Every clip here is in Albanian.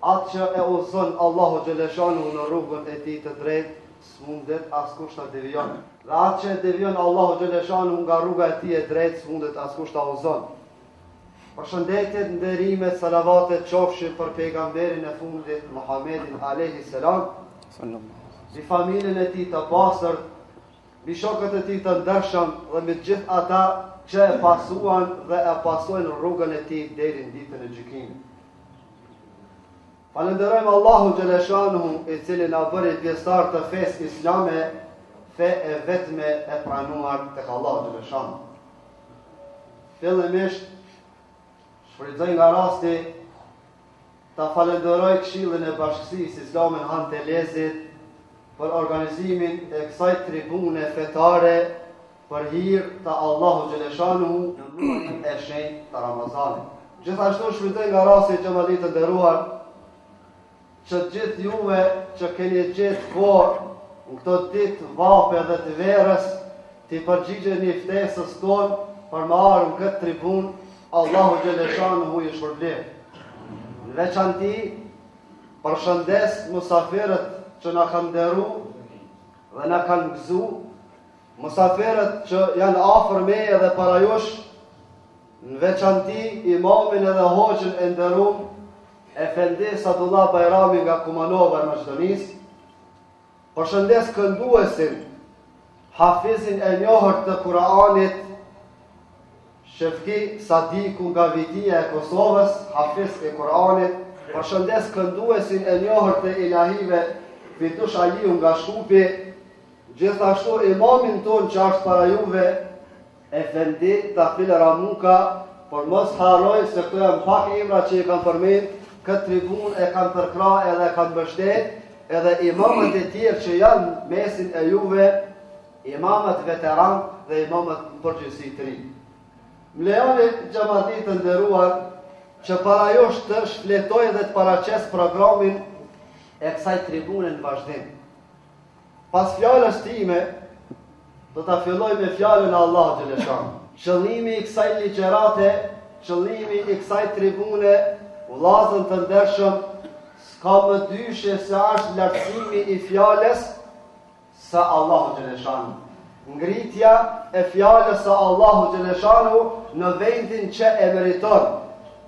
Atë që e udhëzon Allahu xheleshanuhu në rrugën e Tij të drejtë, s'mundet askush ta devijon. Dhe atë që e devijon Allahu xheleshanuhu nga rruga e Tij e drejtë, s'mundet askush ta udhëzon. Përshëndetjet, nderimet, salavatet qofshin për pejgamberin e fundit Muhammedin alejhi selam. Mbi familjen e tij të pastër, mbi shokët e tij të ndershëm dhe me gjithë ata që e pasuan dhe e pasojnë rrugën e tij deri në ditën e gjykimit. Falënderojmë Allahu xheleshanuhu i cili na bëri pjestarë të fesë islame, fe e vetme e pranuar tek Allahu xheleshanuhu. Fillimisht, shfrytëzoj nga rasti, ta falënderoj Këshillin e Bashkësisë Islame n'Han të Elezit për organizimin e kësaj tribune fetare për hir të Allahu xheleshanuhu në muajin e shenjtë të Ramazanit. Gjithashtu shfrytëzoj nga rasti xhemat i nderuar, që gjithë juve që keni gjet kohë në këto ditë vape dhe të verës, t'i përgjigjeni ftesës tonë për me ardh në këtë tribunë, Allahu xheleshanuhu ju shpërbleftë. Në veçanti, përshëndes musafirët që na kanë nderu dhe na kanë gëzu, Musafirët që janë afër meje dhe para jush, në veçanti imamin edhe hoxhën e nderuar Efendi Sadullah Bajrami nga Kumanova e Maqedonisë, përshëndes kënduesin, hafizin e njohur të Kur'anit, Shefki Sadiku nga Vitia e Kosovës, hafiz i Kur'anit, përshëndes kënduesin e njohur të ilahive, Fitush Aliu nga Shkupi, Gjithashtu imamin tonë që asht para juve, Efendi Tafil Ramuka, por mos harroj se këto janë pak emra që i kam përmend, këtë tribunë e kanë përkrah edhe e kanë mbështet, edhe imamët e tjerë që janë n'mesin e juve, imamët veteranë dhe imamët në përgjithësi të rinj. M'lejoni xhemat i nderuar që para jush të shfletoj dhe të paraqes programin e kësaj tribune në vazhdim. Pas fjalës time, do ta fillojmë me fjalën e Allahu xheleshanuhu. Qëllimi i kësaj ligjërate, qëllimi i kësaj tribune, vllazën të ndershëm, s'ka më dyshim se asht lartësimi i fjalës së Allahu xheleshanuhu. Ngritja e fjalës së Allahu xheleshanuhu në vendin që e meriton.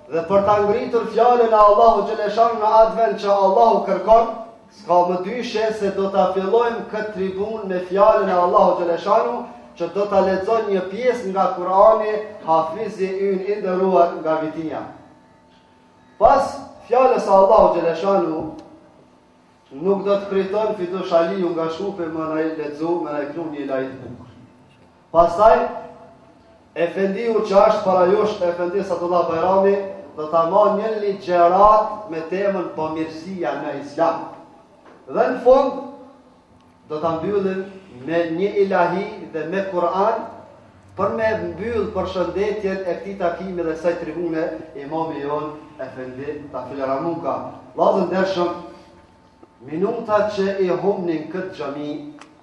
Dhe për ta ngritur fjalën e Allahu xheleshanuhu në atë vend që Allahu kërkon, S'ka mëdyshje se do ta fillojmë këtë tribunë me fjalën e Allahut xheleshanuhu, që do ta lexon një pjesë nga Kurani hafizi ynë i nderuar nga Vitija. Pas fjalës së Allahut xheleshanuhu, nuk do të priton fitu shaliu nga Shkupi me na i lexu me na i knu një ilahi të bukë. Pastaj, Efendiu që është para jush, Efendi Sadullah Bajrami, do ta mban një ligjëratë me temën bamirësia në islam. Dhe në fund, do ta mbyllim me një ilahi dhe me Kur'an, për me mbyllë përshëndetjen e këtij takimi dhe kësaj tribune, imami jonë efendi Tafil Ramuka. Vllazën të ndershëm, minuta që i humni në këtë xhami,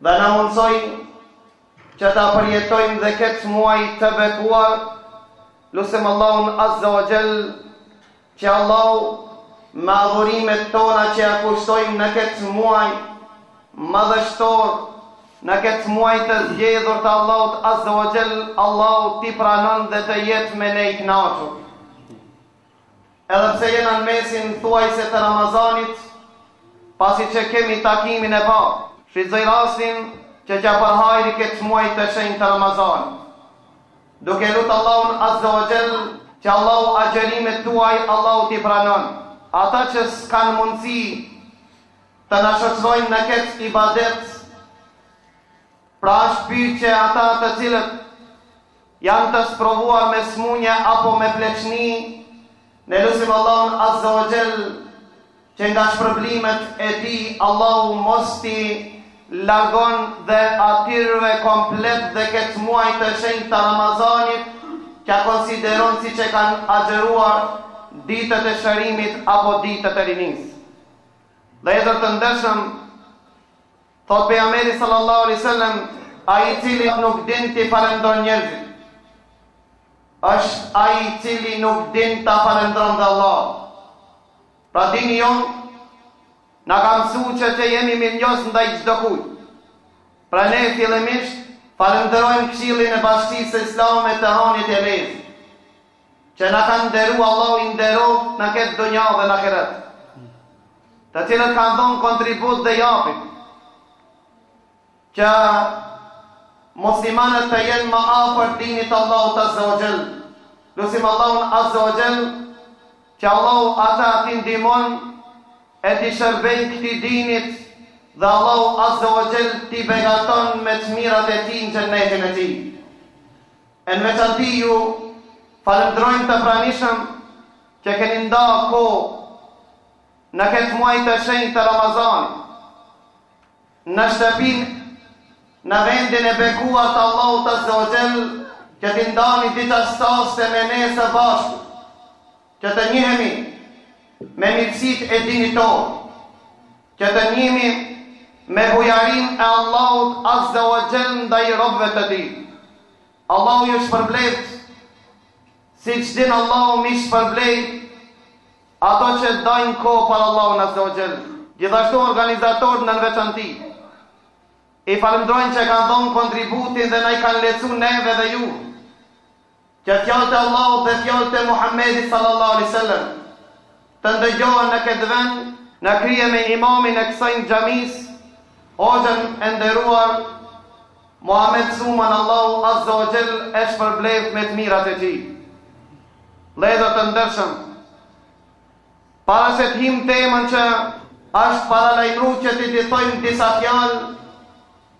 Dhe na mundësoi që ta përjetojmë dhe këtë muaj të bekuar, lusim Allahun azze ve xhel që Allahu me adhurimet tona që ia kushtojmë në këtë muaj madhështor, në këtë muaj të zgjedhur të Allahut azze ve xhel, Allahu t'i pranon dhe të jetë me ne i kënaqur. Edhe pse jena në mesin thuajse të Ramazanit, pasi që kemi takimin e parë, shfrytëzoj rastin që t'jua përhajri këtë muaj të shenjtë të Ramazanit, duke lutë Allahun azze ve xhel që Allahu agjërimet tuaj Allahu t'i pranon. Ata që s'kanë mundësi të na shoqërojnë në këtë ibadet, Po ashtu për ata të cilët janë të sprovuar me smunje apo me pleqni, ne lusim Allahun azze ve xhel që nga shpërblimet e tij Allahu mos t'i largon dhe atyrve komplet dhe këtë muaj të shenjtë të Ramazanit t'jua konsideron siç e kanë agjëruar ditët e shërimit apo ditët e rinisë. Vëllezër të ndershëm, Thotë Pejgamberi sallallahu alejhi ve sellem, ai i cili nuk din t'i falëndron njerëzit, është ai i cili nuk din ta falëndron edhe Allahun. Pra dini jonë, na ka mësu që të jemi mirënjohës ndaj çdokujt. Pra ne fillimisht falënderojmë Këshillin e Bashkësisë Islame të Hanit të Elezit. që na kanë nderu Allahu i nderoft në këtë dunja dhe në ahiret të cilët kanë dhënë kontribut dhe japin që muslimanët të jenë më afër dinit të Allahut azze ve xhel lusim Allahun azze ve xhel që Allahu ata t'i ndihmon e t'i shërbejnë këtij dinit dhe Allahu azze ve xhel t'i begaton me të mirat e tij në xhenetin e tij E në veçanti ju falëndrojmë të pranishëm që keni nda kohë në këtë muaj të shenjtë të Ramazanit, në shtëpinë, në vendin e bekuar të Allahut azza wa jall, që t'i ndani disa çaste me ne së bashku, Që të njihemi me mirësitë e dinit tonë, që të njihemi me bujarinë e Allahut azza wa jall ndaj robëve të tij. Allahu ju shpërbleftë siç din Allahu me i shpërbly ato që dajnë kohë për Allahun azza wa jall. Gjithashtu organizatorët në veçanti i falëndrojnë që kanë dhonë kontributin dhe na i kanë lehtësu neve dhe ju. Që fjalët e Allahut dhe fjalët e Muhammedit sallallahu alaihi wasallam të ndëgjohen në këtë vend, në krye me imamin e kësaj xhamisë, hoxhën e nderuar Muhammed Suman Allahu Azza wa Jell e shpërbleftë me të mirat e tij. Vllezër të ndershëm. Para se të him n'temën që është paralajmëruar që t'i thojmë disa fjalë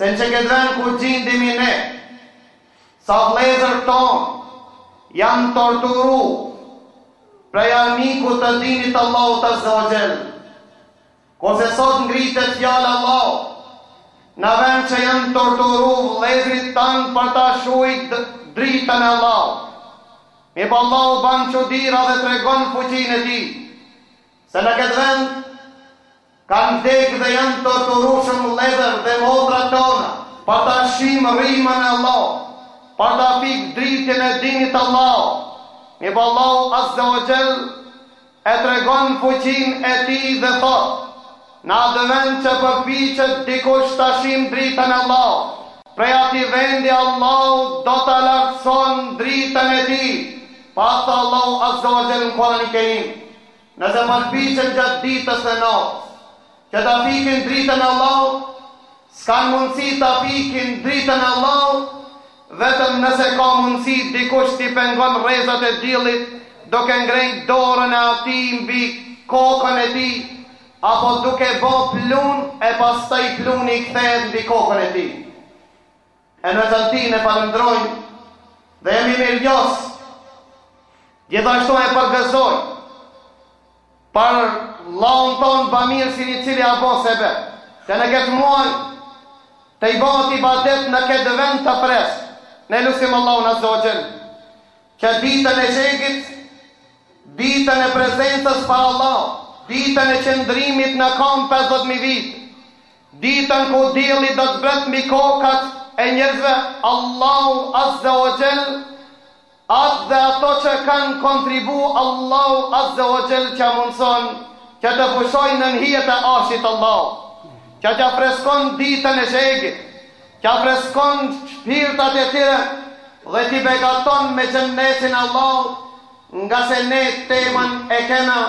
Se në këtë vend ku gjindemi ne, sa vllezër tonë, janë torturu, prej armikut të dinit Allahut azza wa jall, kurse sot ngritet fjala e Allahut, në vend që janë torturu vllezërit tanë për ta shujt dritën e Allahut, mirëpo Allahu ban çudira dhe tregon fuqinë e tij, Se në këtë vend kanë vdekë dhe janë torturu shumë vllezër dhe motra tona, për ta shimë frymën e Allahut, për ta fikë dritën e dinit Allahut, mirëpo Allahu azza wa jall e tregon fuqinë e tij dhe thotë, në atë vend që përpiqet dikush ta shimë dritën e Allahut, prej atij vendi Allahu do ta lartëson dritën e tij, pa thotë Allahu azza wa jall në Kuran-i Kerim. Nëse përpiqen gjatë ditës dhe natës, që ta fikin dritën e Allahut, s'kanë mundësi ta fikin dritën e Allahut, vetëm nëse ka mundësi dikush t'i pengon rrezat e diellit, duke ngrejt dorën e atij mbi kokën e tij, apo duke bo pluhun e pastaj pluhuni i kthehet mbi kokën e tij. E në të dytë e falëndrojmë dhe jemi mirënjohës. Gjithashtu e përgëzoj për vllaun tonë bamirësin i cili u bo sebep, që në këtë muaj të bohet ibadet në këtë vend të pres, ne lusim Allahun azza wa jall, që ditën e qegit, ditën e prezentës para Allahut, ditën e qëndrimit në kamë 50.000 vjet, Ditën kur dielli do të bëhet mbi kokat e njerëzve, Allahu azze ue xhel, ata dhe ato që kanë kontribu Allahu azze ue xhel t'ja mundëson që të pushojnë nën hijet e arshit t'Allahut, që t'ja freskon ditën e zhegit, t'ja freskon shpirtat e tyre dhe t'i begaton me xhennetin e Allahut, ngase ne temën e kena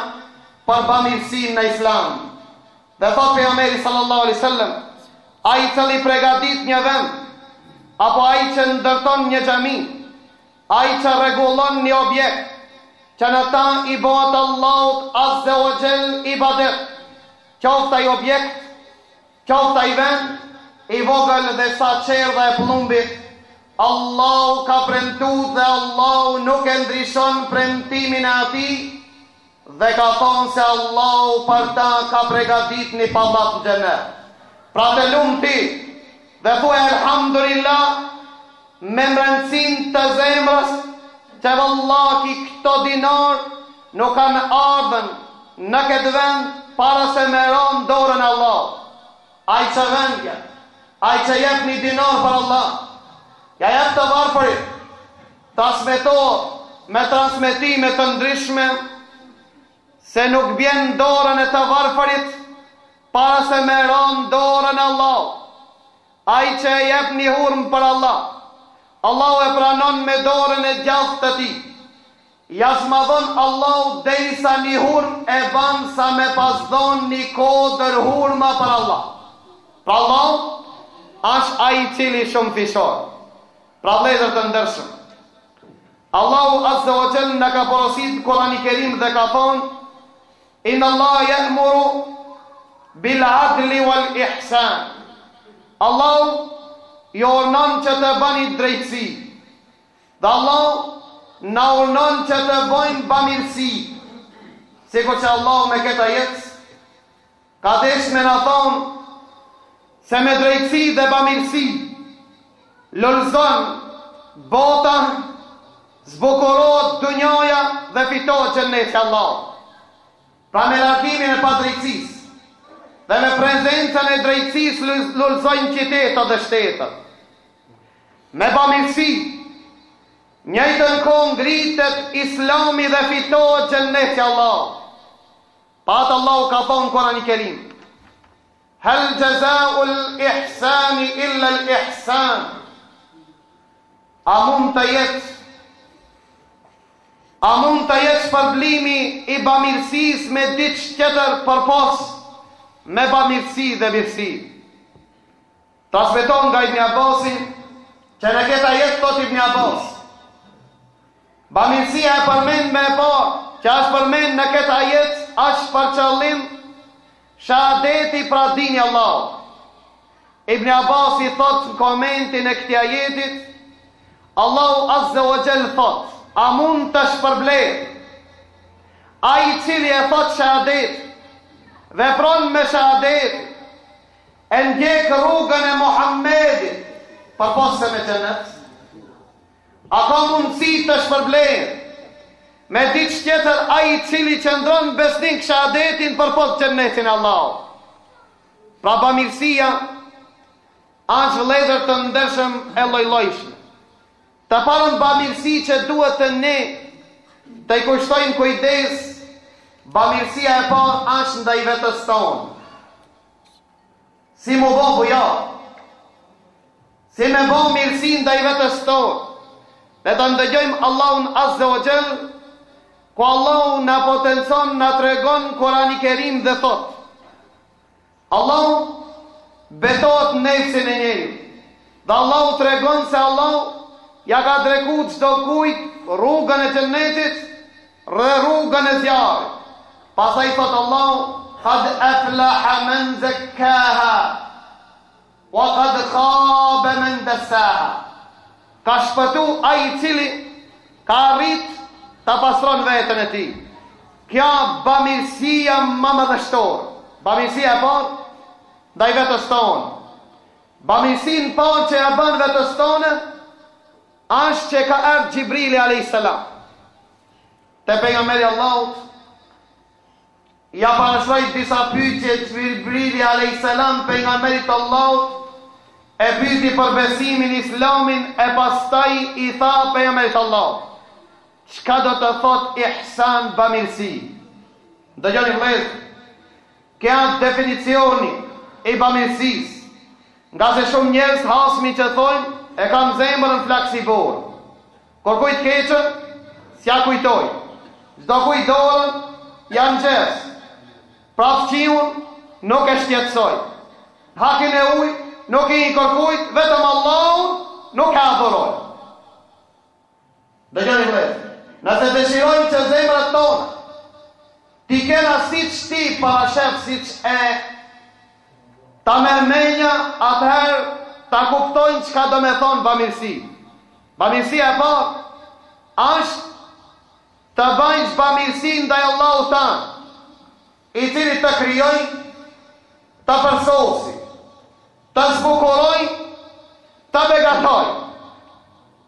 për bamirësinë në islam. Dhe thotë Pejgamberi sallallahu alaihi wasallam, ai i cili pregadit një vend, apo ai që ndërton një xhami, ai që rregullon një objekt, që në të i bëhet Allahut azze ue xhel ibadet, qoftë ai objekt, qoftë ai vend, i vogël edhe sa çerdha e pllumbit, Allahu ka premtu dhe Allahu nuk e ndryshon premtimin e atij, Dhe ka thonë se Allahu për të ka pregadit një pallat në Xhenet. Pra të lumë ti dhe thuaj Elhamdulillah me mrendësinë të zemrës që vallahi këto dinar nuk kanë ardhë në këtë vend para se me ra n'dorën e Allahut. Ai që vendon, ai që jep një dinar për Allah, ja jep të varfërit. Transmetohet me transmetime të ndryshme se nuk bjen në dorën e të varfërit para se me ra në dorën e Allahut. Ai që e jep një hurmë për Allah, Allahu e pranon me dorën e djathtë të tij. Ia zmadhon Allahu derisa një hurmë e ban sa me pas dhon një kodër hurma për Allah. Pra Allahu asht ai i cili shumëfishon. Pra vëllezër të ndershëm, Allahu Azza wa Jall na ka porosit n'Kur'ani Kerim dhe ka thon Inna Allah ya'muru bil 'adli wal ihsan. Allahu ju urdhnon që të bëni drejtësi. Dhe Allahu na urdhnon që të bëjmë bamirësi. Sikur që Allahu me këtë ajet Ka deshtë me na thonë se me drejtësi dhe bamirësi lulëzon bota, zbukurohet dunjaja dhe fitohet xhenneti i Allahut. Pra me largimin e padrejtësisë dhe me prezencën e drejtësisë lulëzojnë qytetet dhe shtetet. Me bamirësi, njëjtën kohë ngritet islami dhe fitohet xhenneti i Allahut. Për atë Allahu ka thonë Kurani Kerim Hel jazau l-ihsani illa l-ihsan A mund të jetë A mund të jetë shpërblimi i bamirësis me diç tjetër përpos me bamirësi dhe mirësi? Transmeton nga Ibn Abbasi, që në këtë ajet thot Ibn Abbas, bamirësia e përmendme e parë, që ashtë përmend në këtë ajet, ashtë për qëllim shahadeti pra dini Allah. Ibn Abbasi thot në komentin e këtij ajetit, Allahu Azza wa Jall thot, a mund të shpërblehet ai i cili e thot shahadet, vepron me shahadet, E ndjek rrugën e Muhammedit përpos se me xhenet, a ka mundësi të shpërblehet me diç tjetër ai i cili qëndron besnik shahadetin përpos xhenetin e Allahut. Pra bamirësia është vëllezër të ndershëm e llojllojshëm. Të parën bamirësi që duhet të ne të i kushtojmë kujdes, bamirësia e parë është ndaj vetes tonë. Si m'u bo bujar, si me bo mirësi ndaj vetës tonë, e ta ndëgjojmë Allahun Azze ue Xhel, ku Allahu na potencon na tregon Kurani Kerim dhe thot. Allahu betohet n'nefsin e njeriut, dhe Allahu tregon se Allahu ja ka tregu çdokujt rrugën e xhenetit, Dhe rrugën e zjarrit. Pastaj thotë Allahu, Qad aflaha men zakkaha wa qad khaba men dassaha. Ka shpëtu ai i cili ka arrit ta pastron veten e tij. Kjo a bamirësia ma madhështore. Bamirësia e parë ndaj vetes tonë. Bamirësinë parë që ja bën vetes tonë Ashtë që ka erdh Xhibrili alejhi selam te Pejgamberi i Allahut, ia parashtroi disa pyetje Xhibrili alejhi selam Pejgamberit të Allahut, e pyeti për besimin, Islamin, e pastaj i tha Pejgamberit të Allahut, Çka do të thotë ihsan, bamirësi? Dëgjoni vëllezër, Ky a definicioni i bamirësisë, ngase shumë njerëz hasmi që thojnë e kam zemrën flak si borë. Kurkujt të keqën s'ja kujtoj, çdokujt dorën ja ngjes, pra fqiun nuk e shqetësoj. Në hakin e huj nuk i hin kurkujt, vetëm Allahun nuk e adhurojnë. Dëgjoni vëllezër, nëse dëshirojmë që zemrat tona t'i kena siç t'i parashef, siç ta merr menja, atëherë ta kuptojmë çka do me thonë bamirësi. Bamirësi e parë është të bajsh bamirësi ndaj Allahut tonë. i cili ta krijoi, ta përsosi, ta zbukuroi, ta begatoi.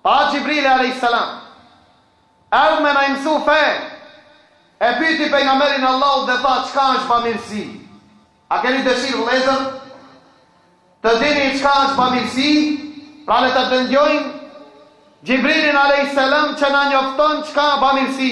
Pra Xhibrili a.s. erdh me na i mësu fenë, e pyti Pejgamberin e Allahut dhe tha çka është bamirësi. A keni dëshirë vllezër të dini çka është bamirësi? Pra le të dëgjojmë Xhibrilin a.s. që na njofton çka bamirësi.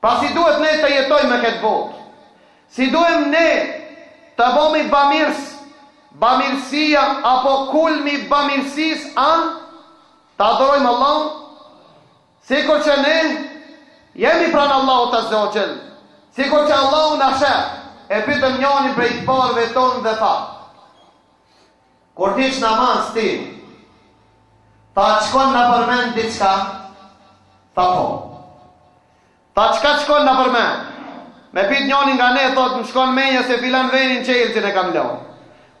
Pra si duhet ne të jetojmë në këtë botë? Si duhem ne të bohmi bamirës? Bamirësia apo kulmi i bamirësisë â ta adhurojmë Allahun sikur që ne jemi pranë Allahut Azze ue Xhel, sikur që Allahu na sheh. E pytën njërin prej të parëve tonë dhe thanë, Kur t'lidhsh namaz ti, t'shkon nëpër men diçka? Tha po. Tha çka t'shkon nëpër men? Me pyt njoni nga ne, thot, më shkon menja se filan venin çelësin e kam lon.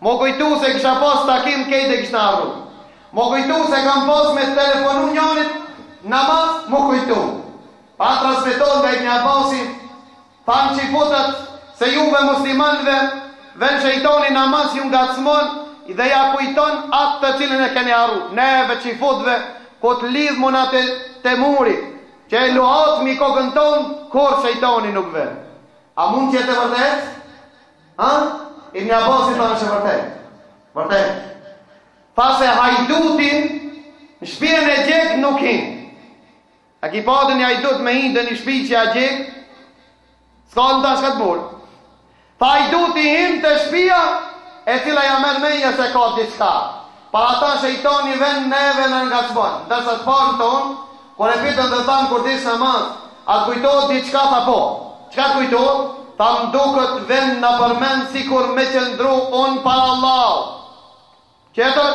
M'u kujtu se kisha pas takim krejt e kishna harru. M'u kujtu se kam pas me telefonu njonit, n'namaz m'u kujtu. Pra transmeton edhe Ibni Abasi, Thanë çifutët se juve muslimanëve vjen shejtani n'namaz ju ngacmon dhe ja kujton atë të cilin e keni harru. Neve çifutëve kur të lidhmi na te, te muri, që e luhatmi kokën tonë, kurr shejtani nuk vjen. A mund t'jetë e vërtet? Ha? Ibni Abasi tha âsht e vërtet. Vërtet. Tha se hajduti në shpien e djegun nuk hin. A ki pa ndonjë hajdut me hi te një shpi që â djeg? S'ka në ta çka t'merr. Tha hajduti hin te shpia, e cila ja merr menja se ka diçka. Për ata shejtani vjen neve na ngacmon. Ndërsa të parët tonë, kur e pytën dhe thanë kur t'lidhsh namaz, a t'kujtohet diçka, tha po. Çka t'kujtohet? Tha më duket, vjen nëpër mend sikur me qëndru unë para Allahut. Tjetër,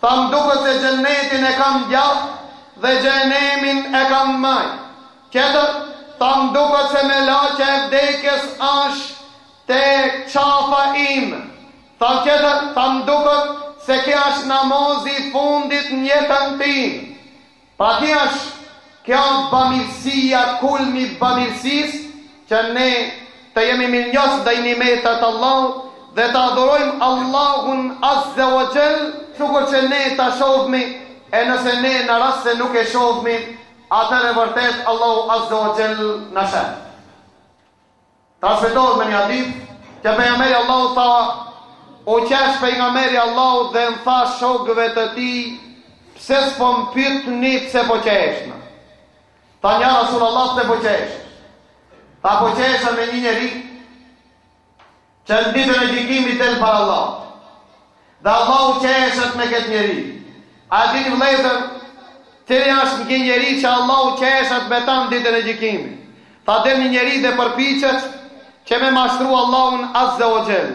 tha më duket se xhennetin e kam djathtë dhe xhehenemin e kam majtë. Tjetër, tha më duket se melaqja e vdekjes asht te qafa ime. Tha tjetër, tha më duket se ky asht namazi i fundit në jetën time. Pra ashtë kjo bamirësia kulmi i bamirësisë që ne të jemi mirënjohës ndaj nimeteve të Allahut dhe të adhurojmë Allahun Azze ue Xhel sikur që ne ta shohmi e nëse ne në rast se nuk e shohmi atëherë vërtet Allahu Azze ue Xhel na sheh. Transmetohet në një hadith që pejgamberi i Allahut tha, u qesh pejgamberi i Allahut dhe ju tha shokëve të tij, pse s'po më pyetni pse po qeshna? Thanë ja Rasulallah pse po qesh? Tha po qesha me një njeri që në ditën e gjykimit del para Allahut. Dhe Allahu qeshet me këtë njeri. A e dini vllezër, cili ashtë ky njeri që Allahu qeshet me ta në ditën e gjykimit. Tha del një njeri dhe përpiqet që me mashtru Allahun azze ue xhel.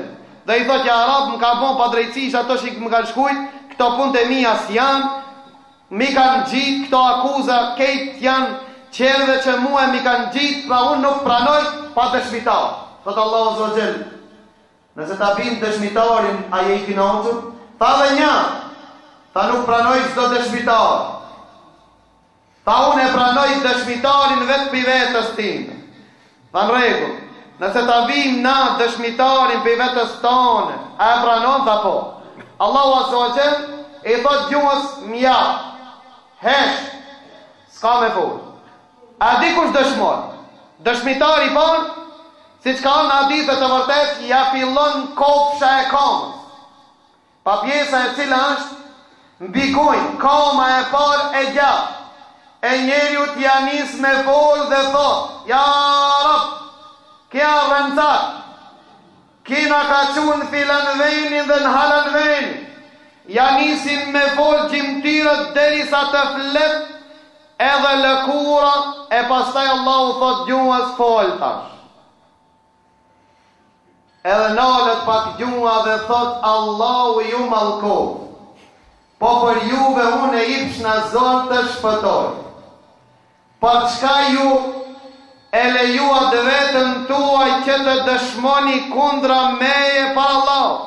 Dhe i thot ja Rabb më ka bon padrejtësi ato që më kanë shkrujt, këto punë të mija s'janë, m'i kanë ngjitë këto akuza, krejt janë qerëve që mua m'i kanë ngjitë, pra unë nuk pranoj pa dëshmitar. Thot Allahu azze ue xhel. Nëse ta bimë dëshmitarin, a je i kënaqur? Tha edhe nja, tha nuk pranoj çdo dëshmitar. Tha unë e pranoj dëshmitarin vetë prej vetes time. Tha në rregull, nëse ta bimë na dëshmitarin prej vetes tone, a e pranon, tha po. Allahu Azze ue Xhel, i thot gjuhës mjaft, hesht, s'ka me folë. A di kush dëshmon? Dëshmitari i parë, siç ka në hadithe të vërtetë, ia fillon kofsha e kamës, pra pjesa e cila është mbi gju, kama e parë e gjatë e njeriut ia nis me folë dhe thotë, Ja Rabb, ky a rrentar! Ky na ka çu në filan venin dhe në halan venin, ia nisin me fol gjymtyrët derisa të flet edhe lëkura e pastaj Allahu thot gjuhës fol tash. Edhe nalet pak gjuha dhe thot Allahu ju mallkoft. Po për juve unë e jepshna zort të shpëtoj. Po çka ju e lejuat veten tuaj që të dëshmoni kundra meje para Allahut?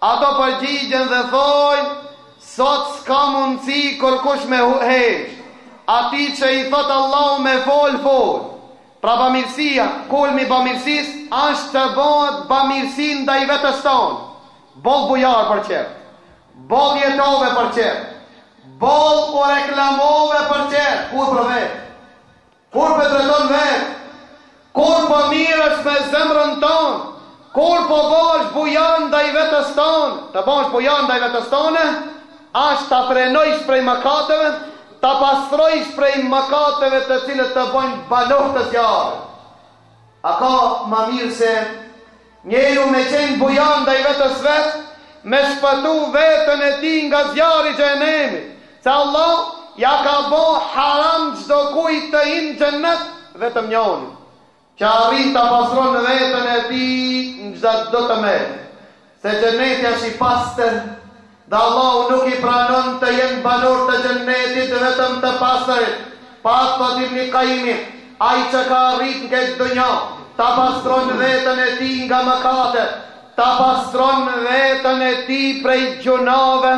Ato përgjigjen dhe thojnë, Sot s'ka mundësi kërkush me hesht. Ati që i thotë Allahu me fol, fol. Pra bamirësia, kulmi i bamirësisë, është të bëhet bamirësi ndaj vetes tonë. Boll bujar për qejf. Boll jetove për qejf. Boll po reklamove për tjerë, kur po vetë, kur po e drejton vetë, kur po mirresh me zemrën tonë, kur po bahesh bujar ndaj vetës tonë, të bahesh bujar ndaj vetës tonë, ashtë ta frenojsh prej mëkateve, ta pastrojsh prej mëkateve të cilët të bojnë banorë të zjarrit. A ka ma mirë se Njeriu me qenë bujar ndaj vetes vet, me shpëtu veten e tij nga zjarri i xhehenemit, se Allah ja ka bo haram çdo kujt të hin xhennet vetëm njeriu që arrin ta pastron veten e tij nga çdo e metë, se xhenneti është i pastër Dhe Allahu nuk i pranon të jenë banorë të Xhennetit vetëm të pastërit. Pra, thotë Ibni Kajimi, Ai që ka arritë në këtë dunja, ta pastron veten e tij nga mëkatet, ta pastron veten e tij prej gjunaheve,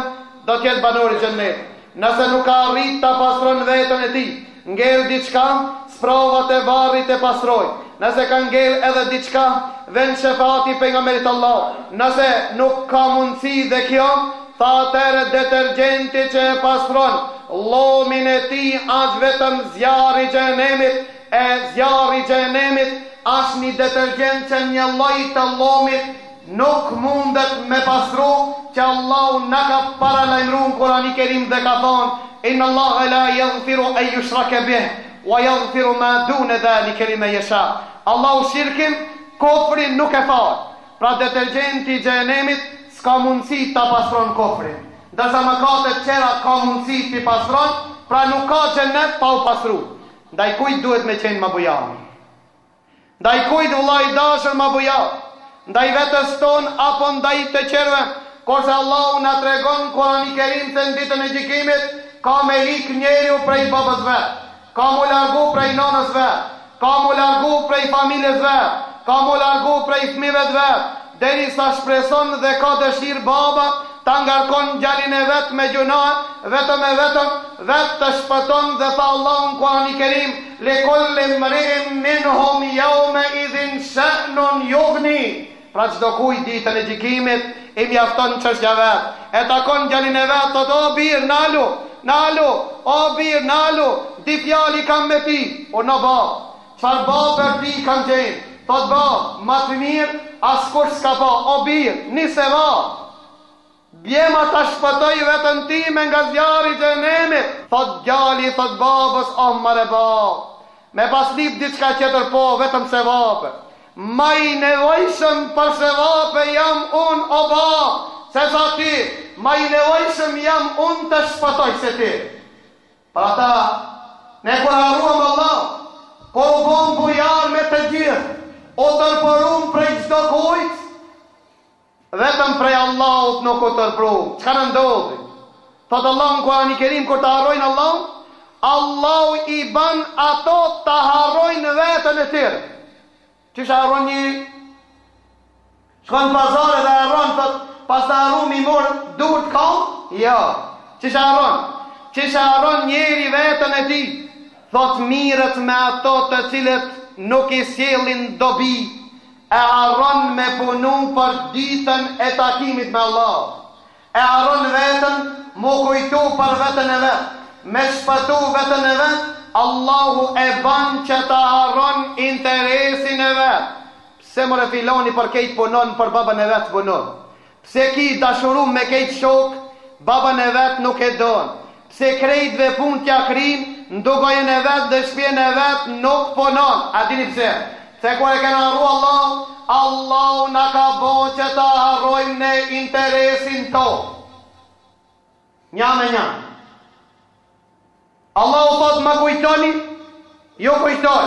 do të jetë banor i Xhennetit. Nëse nuk ka arritë ta pastron veten e tij, ngel diçka, sprovat e varrit e pastrojnë. Nëse ka ngel edhe diçka, vjen shefaati i pejgamberit Allahu. Nëse nuk ka mundësi dhe kjo, tha atëherë detergjenti që e pastron llomin e tij asht vetëm zjarri i xhehenemit, e zjarri i xhehenemit asht një detergjent që një lloj të llomit Nuk mundet me pasru që Allahu na ka paralajmru në Kurani Kerim dhe ka thonë, Inna Allahe la yaghfiru en yushrake bih, wa yaghfiru ma dune dhalike limen yasha. Allahu shirkin, kufrin, nuk e falë. Pra detergjenti i xhehenemit s'ka mundësi ta pastron kufrin, ndërsa mëkatet tjera ka mundësi t'i pastron, pra nuk ka xhennet pa u pastru. Ndaj kujt duhet me qenë ma bujar? Ndaj kujt vëlla i dashur ma bujar? Ndaj vetes tonë apo ndaj të tjerëve? Kurse Allahu na tregon në Kurani Kerim se në ditën e gjykimit ka me hik njeriu prej babës vet, ka mu largu prej nënës vet, ka mu largu prej familjes vet, ka mu largu prej fmivet vet, Derisa shpreson dhe ka dëshirë baba ta ngarkon djalin e vet me gjunahe, vetëm e vetëm vet të shpëton dhe tha Allahu në Kur'ani Kerim, Li kulli mri'in minhum jaume idhin she'nun jughni, Pra çdokujt ditën e gjykimit i mjafton çështja vet. E takon djalin e vet, thotë, O bir, nalu, nalu, o bir, nalu, dy fjalë i kam me ty. Unë o babë, Çfarë babe ti kam qenë, thotë ba, ma të mirë askush s'ka pas, o bir, ni sevap! Bjema ta shpëtoj veten teme nga zjarri i xhehenemit! Thotë djali i thotë babës, oh more ba, me pas lip diçka tjetër po, vetëm sevape jo! Ma i nevojshëm për sevape jam unë o ba, sesa ti, ma i nevojshëm jam unë të shpëtoj se ti! Për ata, ne kur harruam Allahun, u bomë bujarë me të gjithë, u turpërum prej çdokujt, vetëm prej Allahut nuk u turpërum. Çka na ndodhi? Thotë Allahu në Kuranin Kerim kur ta harrojnë Allahun, Allahu i ban ato ta harrojnë veten e tyre. Qysh e harron njeri? Shkon n'pazar edhe harron, thot, paskam harru m'i marr duert, kam? Jo. Qysh e harron? Qysh e harron njeri veten e tij? Thot mirret me ato të cilat nuk i sjellin dobi, e harron me punu për ditën e takimit me Allahun. E harron veten m'u kujtu për veten e vet me shpëtu veten e vet Allahu e ban që ta harron interesin e vet pse more filani për krejt punon për babën e vet punon pse ki dashuri me krejt shokë babën e vet nuk e don Pse krejtve punë t'ja kryn, n'dugajën e vet, në shpinë e vet nuk punon, a dini pse? Se kur e kena harru Allahun, Allahu na ka bo që ta harrojmë ne interesin tonë. Nja me nja. Allahu thotë më kujtoni, ju kujtoj.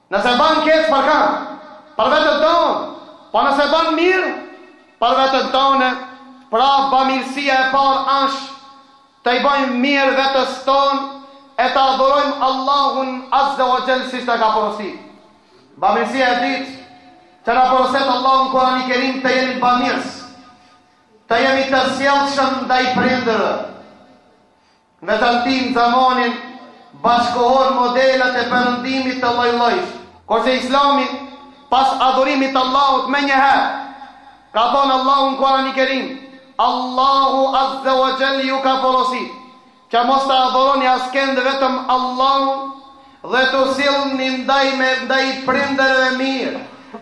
Nëse ban keq për kë? Për veten tonde. Po nëse ban mirë? Për veten tonde. Pra bamirësia e parë asht t'i bajmë mirë vetes tonë e ta adhurojmë Allahun Azze wa Xhel siç ta ka porosit. Bamirësia e dytë, që na porosit Allahu n'Kurani Kerim të jemi bamirës, të jemi të sjellshëm ndaj prindërve, Në kët zamanin bashkëkohor modelet e perëndimit të lloj-llojshme. Kurse Islami, pas adhurimit të Allahut menjëherë, ka thënë Allahu në Kur'anin e Kerim, Allahu Azze wa Xhel ju ka porosit që mos ta adhuroni askënd vetëm Allahun dhe të sillni ndaj me ndaj prindërve mirë,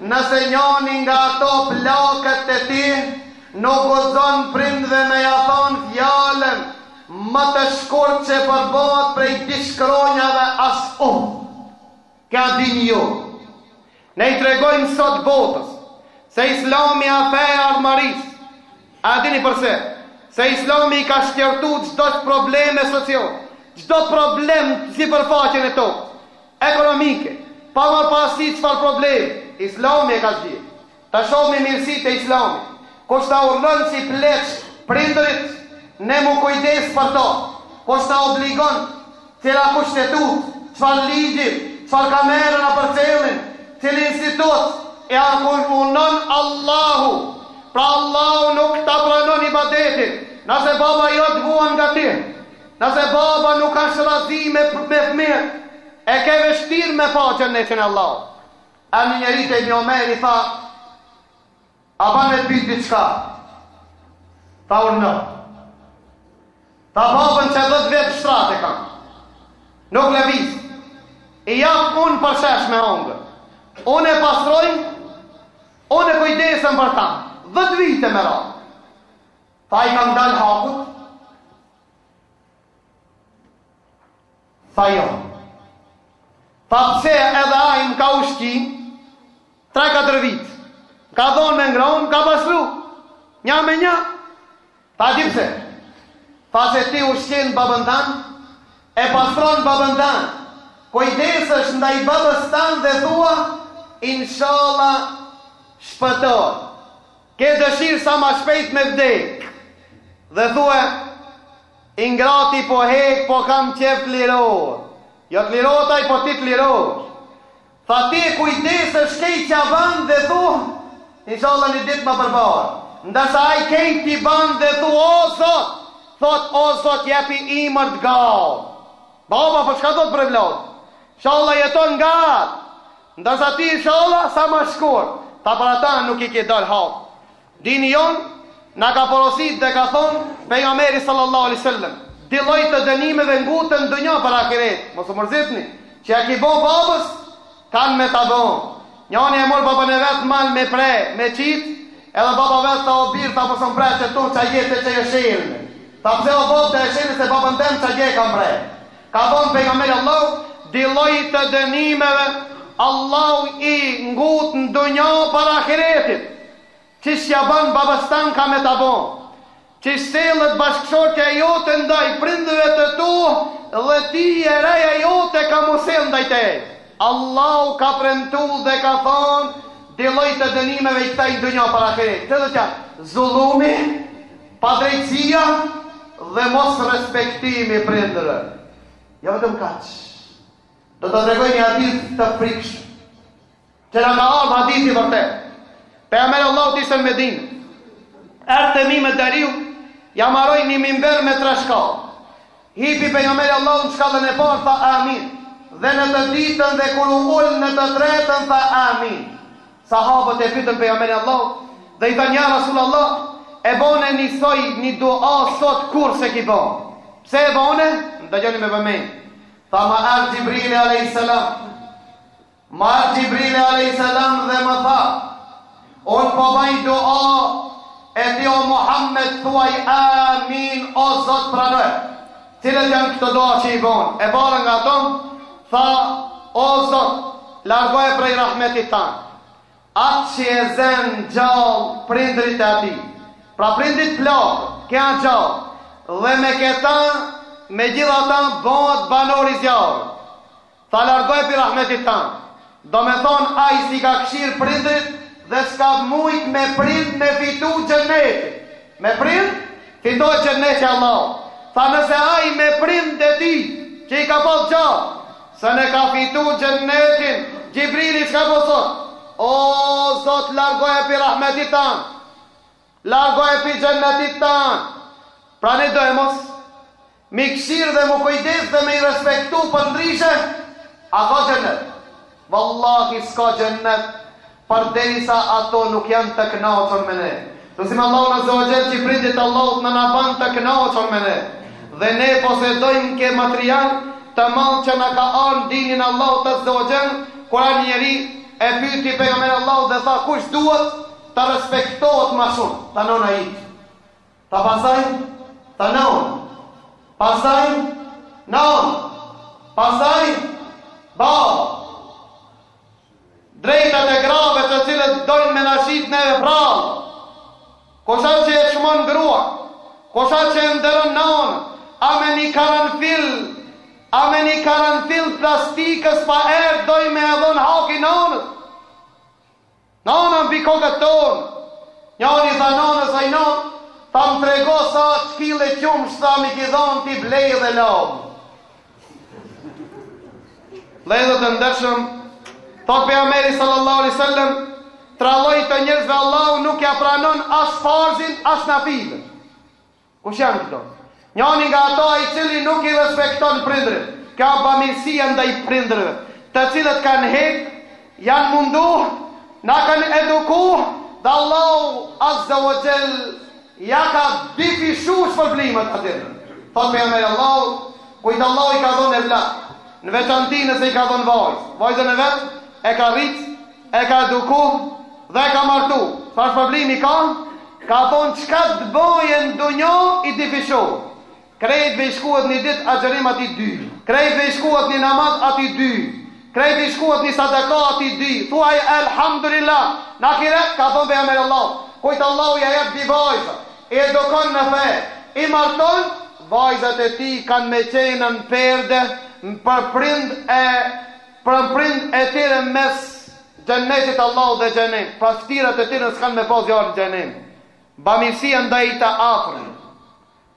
nëse njëri nga ato plaket te ti nuk guxon prindërve me ja thonë fjalën Më të shkurt që përbëhet prej dy shkronjave asht uf. Ky a dini jon. Ne i tregojmë sot botës se Islami është fe e ardhmërisë. A dini përse? Se Islami i ka shqyrtu çdo probleme sociale, çdo problem sipërfaqen e tokës, ekonomike, pa marrë parasysh çfarë problemi, Islami e ka shqyrtu. Ta shofmi mirësitë e Islamit, kush na urdhron si pleq prindërit, ne m'u kujdes për to, kush na obligon, cila kushtetutë, çfarë ligji, çfarë kamere na përcjellin, cili institut, e a kur urdhnon Allahu, pra Allahu nuk ta pranon ibadetin, nëse baba jot vuan nga ty, nëse baba nuk asht razi me fëmijët, e ke veshtirë me pa xhenetin e Allahut. Erdh ni njeri te Ibn Omeri tha, a ban me t'pyt diçka? Tha urdhno. Tha babën qe dhet vjet n'shtrat e kam. Nuk lëviz. I jap unë përshesh me hongër. Unë e pastroj, unë e kujdesem për ta. Dhet vite me radhë. Tha i kam dal hakut, Tha jo. Tha pse edhe ai më ka ushqy, 3-4 vjet. M'ka dhonë me ngronë, m'ka pastru. Nja me nja. Tha di pse. Tha se ti ushqin babën tan, e pastron babën tan. Kujdesesh ndaj babës tan dhe thua, inshallah shpëtoj. Ke dëshirë sa ma shpejt me vdek dhe thue i ngrati po hek po kam qef të lirohet. Jo të lirohet ai po ti të lirohesh. Tha ti kujdesesh kejt ç'a bën dhe thu inshallah një ditë më përpara. Ndërsa ai kejt ti bën dhe thu o Zot, thot o Zot jepi ymër të gatë. Baba po çka thot për evlat? Inshallah jeton gat Ndërsa ti ishalla sa ma shkurt tha për ata nuk i ke dal hak dini jon na ka porosit dhe ka thon pejgamberi sallallahu alejhi sellem dy lloj të dënimeve nguten n'dunja para ahiretit mos u mërzitni që ja ki bo babës kan me ta bo njani e mor babën e vet n'mal me pre me qit edhe baba vet tha o bir tha mos m'pre qetu qaje te qajo sherme tha pse o bab të e sherme se babën tem qaje kam pre Ka thënë Pejgamberi i Allahut, Dy lloj të dënimeve Allahu i ngut në dunja para ahiretit. Qysh ja bën babës tënd ka me ta bo. Qysh sillet bashkëshortja jote ndaj prindërve të tu dhe ti e reja jote ka m'u sjell ndaj te. Allahu ka premtu dhe ka thënë, Dy lloj të dënimeve i kthej në dunja para ahiretit. E dyta, zullumi, Padrejtësia dhe mosrespektimi i prindërve. Jo vetëm kaq. Do të tregoj një hadith të frikshëm. Që na ka ardhur hadith i vërtetë. Pejgamberi i Allahut ishte në Medinë. Erdh Temim ed-Dariu, ja maroi një mimber me tre shkallë. Hipi Pejgamberi i Allahut në shkallën e parë, tha amin. Dhe në të dytën dhe kur u ul në të tretën, tha amin. Sahabët e pyetën Pejgamberin e Allahut dhe i thanë ja Rasulullah, e bone nisoj një dua sot kurrë s'e ki bo. Pse e bone? Ndëgjoni me vëmendje. Tha m'erdh Xhibrili alejhis selam. M'erdh Xhibrili alejhis selam dhe më tha, un po baj dua e ti o Muhammed thuaj amin o Zot pranoj. Cilat janë këto dua që i bon? E para nga ato tha o Zot, largoje prej rahmetit tan. Atë që e zen gjallë prindrit e tij. Pra prindrit plakë, i ka gjallë. Dhe me këta, megjithatë, bëhet banor i zjarr. Tha largoje pi rahmetit tanë. Domethon ai s'i ka kqir prindërit dhe s'ka mujt me prind me fitu xhenetin. Me prind fitohet xheneti i Allahut. Tha nëse ai me prind e tij që i ka pas gjallë se ne ka fitu xhenetin Xhibrili çka po thot O zot largoje pi rahmetit tanë. Largoje pi xhennetit tanë! Pra ne doemos m'i kqir dhe m'u kujdes dhe me i respektu përndryshe a ka xhennet? Vallahi s'ka xhennet përderisa ato nuk janë të kënaqur me ne. Lusim Allahun azze wa xhel që prindit Allahu t'na i ban të kënaqur me ne. Dhe ne posedojmë ket material të madh që na ka ardh në dinin e Allahut azze wa xhel kur ai njeri e pyti pejgamberin e Allahut dhe tha kush duhet Të respektohet ma shumë, tha nona jote. Tha pasaj, tha nona. Pasaj, nona. Pasaj, baba. Drejtat e grave të cilat dojnë me na shit neve pralla. Kush a që e çmon gruan, kush a që e nderon nonën, a me një karanfil, a me një karanfil plastike pa erë dojnë me e dhonë hakin e nonës. Nana mbi kokat tona! Njani i tha nanës, oj nanë, tha më trego sa kile qumësht tha m'i ki dhanë t'i blej dhe lamë. Vllezër të ndershëm, thot Pejgamberi sallallahu alejhi ve sellem, tre lloj të njerëzve Allahu nuk ja pranon as farzin, as nafilen. Kush janë këto? Njëri nga ato ai i cili nuk i respekton prindërit. Kjo është bamirësia ndaj prindërve, të cilët kanë hek, janë mundu, na kanë eduku dhe Allahu azza wa jall ia ka dyfishu shpërblimet atyre. Thotë pejgamberi Allahut, kujt Allahu i ka dhënë evlat, në veçanti nëse i ka dhënë vajzë, vajzën e vet e ka rrit, E ka eduku dhe e ka martu, sa shpërblimi ka, ka thonë çka të bajë në dunja i dyfishohet, krejtve i shkruhet një ditë agjërim atij dy, krejtve i shkruhet një namaz atij dy, krejtve i shkruhet një sadaka atij dy, thuaj elhamdulillah, në ahiret ka thonë pejgamberi Allahut, kujt Allahu ia jep dy vajza, i edukon në fe, i marton, vajzat e tij kanë me qenë perde për prind e, Pra prindt e tyre mes xhennetit Allahut dhe xhehenem, pra ftyrat e tyre s'kanë me pa zjarr xhehenem. Bamirësia ndaj të afërm.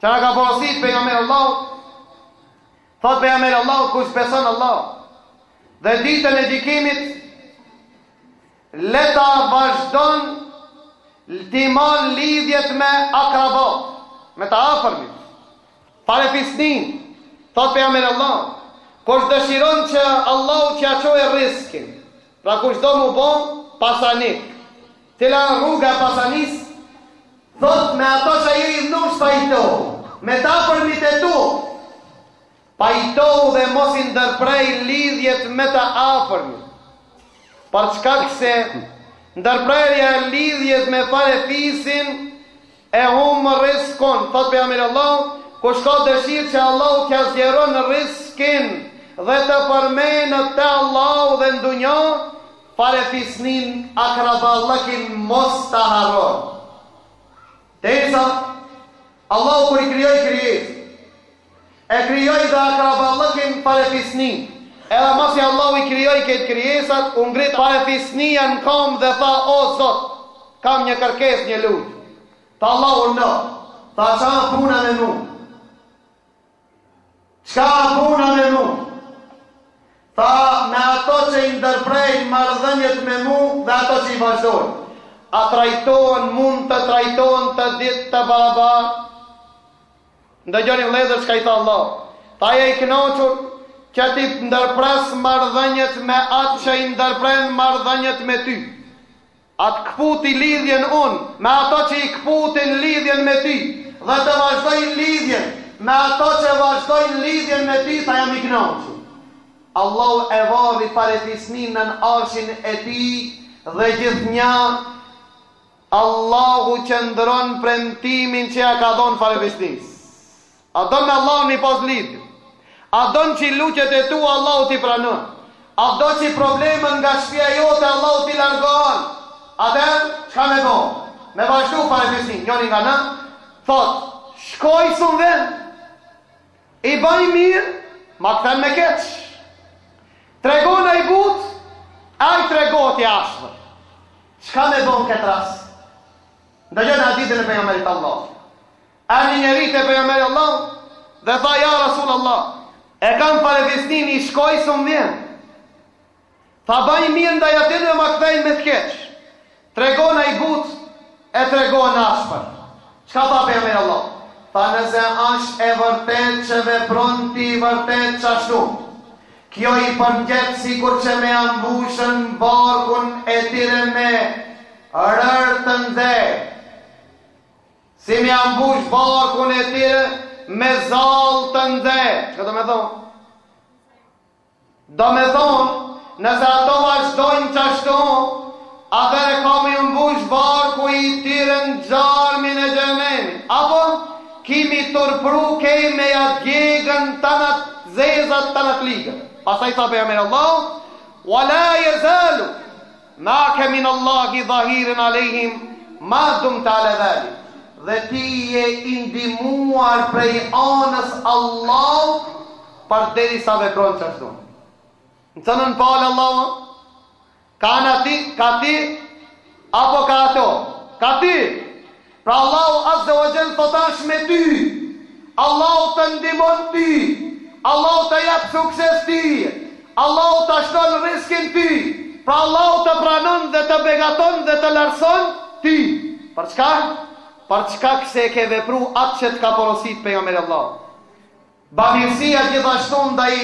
Ça na ka porosit pejgamberi Allahut, thot pejgamberi Allahut kush beson Allahun dhe ditën e gjykimit Le ta vazhdon t'i mban lidhjet me akrabat, me të afërmit, farefisnin, thot pejgamberi Allahut, kush dëshiron që Allahu t'ia çojë riskin, pra kush do mu bo pasanik, cila rruga e pasanisë, thot me ato që je idhnu, pajtohu, me të afërmit e tu, Pajtohu dhe mos i ndërprej lidhjet me të afërmit, për shkak se ndërprerja e lidhjes me farefisin e humb rizkun, thotë pejgamberi Allahut, kush ka dëshirë që Allahu t'ia zgjeron rizkin dhe të përmenet te Allahu dhe në dunja, farefisninë, akraballëkin mos ta harrojë. Derisa Allahu kur i krijoi krijesën, E krijoi dhe akraballëkin farefisni. Edhe masi Allahu i krijoi këto krijesat, u ngrit farefisnia në komb dhe tha, O Zot, kam një kërkesë, një lutje. Tha Allahu, no. Tha, ça puna me mu? Çka puna me mu? Tha me ato që i ndërprejnë marrëdhëniet me mu dhe ato që i vazhdojnë. A trajtojnë, mund të trajtojnë të dytë të barabar? Ndëgjoni vëllezër çka i tha Allahu. Tha a je i kënaqur që t'i ndërpres marrëdhëniet me atë që i ndërpren marrëdhëniet me ty. A të këputi lidhjen unë me ato që i këputin lidhjen me ty dhe të vazhdojnë lidhjen me ato që vazhdojnë lidhjen me ty, tha jam i kënaqur. Allahu e vari farefisnin nën arshin e tij dhe gjithnjë Allahu qëndron n'premtimin që ia ka dhon farefisnis. A don me Allahu m'i pas lidhje? A don që lutjet e tua Allahu t'i pranon? A do që problemet nga shpia jote Allahu t'i largon? Atëherë, çka me bo? Me vazhdu farefisnin, njoni nga na, thot, i shkoj s'um vjen, i baj mirë, ma këthen me keq. Tregohna i but, ai tregohet i ashpër. Çka me bo në këtë rast? Ndëgjone hadithin e pejgamberit Allahut. Erdh një njeri te pejgamberi Allahut dhe tha ja Rasul Allah, e kam farefisnin i shkoj s'um vjen. Tha baj mirë ndaj atyne ma këthejnë me të keqë. Tregohna i but e tregohen ashpër. Çka tha pejgamberi Allahut? Tha nëse ash e vërtet që vepron ti vërtet qashtu. Kjo i përngjet sikur që me ja mbushën barkun e tyre me rërë të nxehtë. Si me ja mbush barkun e tyre me zall të nxehtë. Çka domethonë? Domethonë, nëse ato vazhdojnë qashtu, Atëherë ka m'iu mbush barku i tyre n'zjarmin e xhehenemit, apo, ke m'i turpru ke me ia djegën tana t'zezat tana t'ligët. Pastaj tha Pejgamberi Allahut, Wa la yazalu ma'aka min Allahi dhahirun alejhim ma dumta ala dhalik, Dhe ti je i ndihmuar prej anës Allahut përderisa vepron qashtu. Në cilën palë Allahu Ka na ti, ka ti, apo ka ato? Ka ty! Pra Allahu Azze o Gjellë thot ashtë me ty! Allahu të ndimon ty! Allahu ta jep sukses ty! Allahu ta shton rriskin ty! Pra Allahu të pranon dhe të begaton dhe të lartson ty! Për çka? Për shkak se e ke vepru atë që të ka porosit Pejgamberi Allahut? Bamirësia gjithashtu ndaj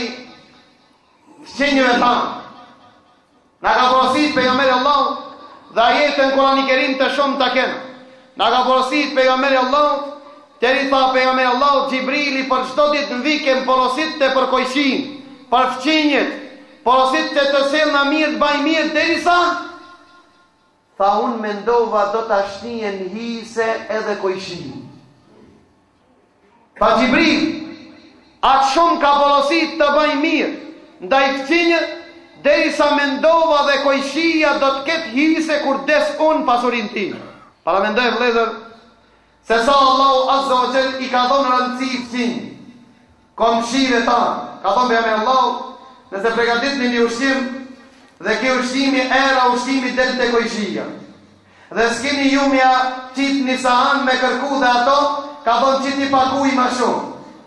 fqinjëve thamë, Na ka porosit Pejgamberi Allahut dhe ajetet n'Kurani kerim të shumë ta kemë. Na ka porosit Pejgamberi Allahut, deri tha Pejgamberi Allahut, Xhibrili për çdo dit m'vike porosit te për kojshin, për fqinjët, porositte të sillna mirë, të baj mirë, derisa, Tha unë mendova do ta shtinë n'hise edhe kojshinë. Tha Xhibril, aq shumë m'ka porosit të bëj mirë, ndaj fqinjët, derisa mendova dhe kojshia do të ketë hise kur des unë n'pasurin time. Paramendo vlezër, Se sa Allahu Azza wa Jell i ka dhënë rëndësi fqinjve, komshive tanë, ka thënë pejgamberi Allahut, nëse pregatitni një ushqim dhe ky ushqim era ushqimit del te kojshia. Dhe s'kini ju me ja qit një sahan me kërku dhe ato ka thënë qitni pak ujë ma shumë.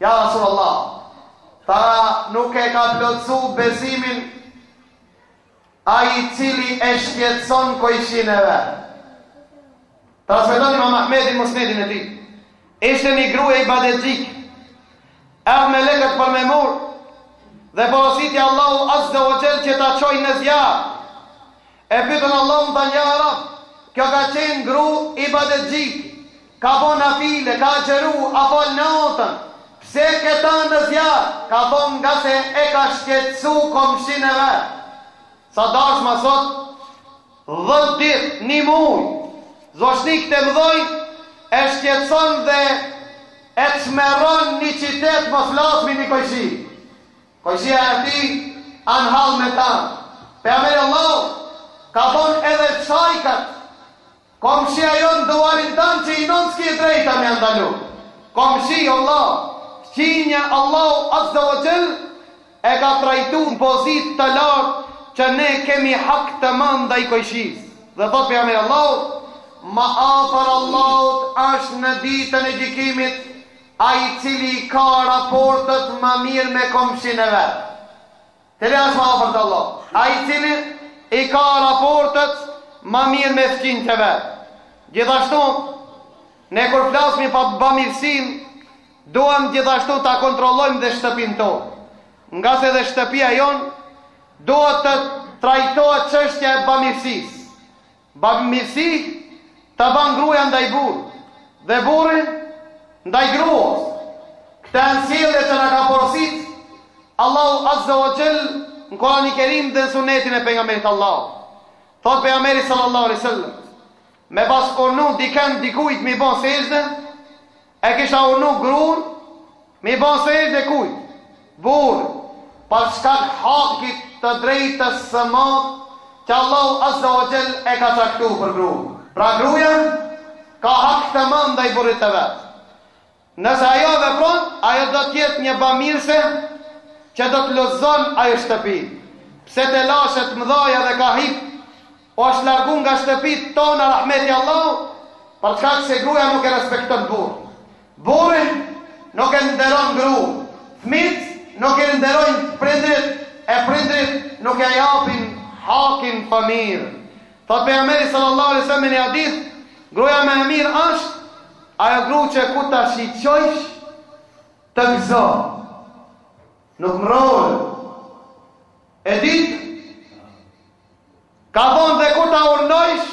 Ja Rasulullah, tha nuk e ka plotësu besimin ai i cili e shqetëson kojshin e vet. Transmeton Imam Ahmedi n'Musnedin e tij. Ishte një grue ibadetxhi, erdh meleqt për me murë, dhe porositi Allahu Azza wa Jell që ta çojnë në zjarr, E pyetën Allahun thanë ja Rab, kjo ka qenë gru ibadetxhi, ka bo nafile, ka agjëru, ka fal natën, pse këtë në zjarr, ka thonë ngase e ka shqetësu komshin e vet, sa dash ma sot, dhjetë ditë, ni muj, zvuçnikët e mëdhenj e shqetëson dhe e tmerron ni qytet mos flasmi ni kojshi. Kojshia e tij janë hall me ta. Pejgamberi Allahut ka thonë edhe shajkat. Komshia jonë n'duvarin tanë që i ngul s'ki të drejtë me ja ndalu. Komshi, Allah, fqinja Allahu Azza wa Gjell e ka trajtu në pozit të lartë që ne kemi hak të madh ndaj kojshisë. Dhe thot pejgamberi Allahut, ma afer Allahut është në ditën e gjikimit Ai i cili i ka raportet ma mirë me komshin e vet. Ai asht ma afër te Allahu. Ai i cili i ka raportet ma mirë me fqinjtë e vet. Gjithashtu, ne kur flasmi për bamirësinë, duhem gjithashtu ta kontrollojmë dhe shtëpinë tonë. Ngase edhe shtëpia jonë duhet të trajtohet çështja e bamirësisë. Bamirësi të ban gruaja ndaj burrit dhe burri ndaj gruas. Këta janë sjellje që na ka porosit Allahu Azza wa Jall në Kur'anin e Kerim dhe në Sunetin e Pejgamberit të Allahut. Thotë Pejgamberi sallallahu alaihi wasallam, me pas urnu dikënd dikujt m'i bo sexhde, E kisha urnu grunë m'i bo sexhde kujt? Burrit, për shkak hakit të drejtës së madhe që Allahu Azza wa Jell e ka caktu për grunë. Pra gruaja ka hak të madh ndaj burrit të vet. Nëse ajo vepron, ajo do të jetë një bamirëse që do të lulëzon ajo shtëpi. Pse telashe të mëdhaja edhe ka hip Po është largu nga shtëpitë tona rahmeti Allahu, për shkak se gruja nuk e respekton burrin. Burrin nuk e nderon gru, fëmijt nuk i nderojnë prindrit, e prindrit nuk e japin hakin për mirë. Thotë pejgamberi sallallahu alejhi selam në një hadith, gruja më e mirë është, ajo gru që kur ta shiqojsh, të gëzon. Nuk mëron. E ditë, Ka thonë dhe kur ta urdhnojsh,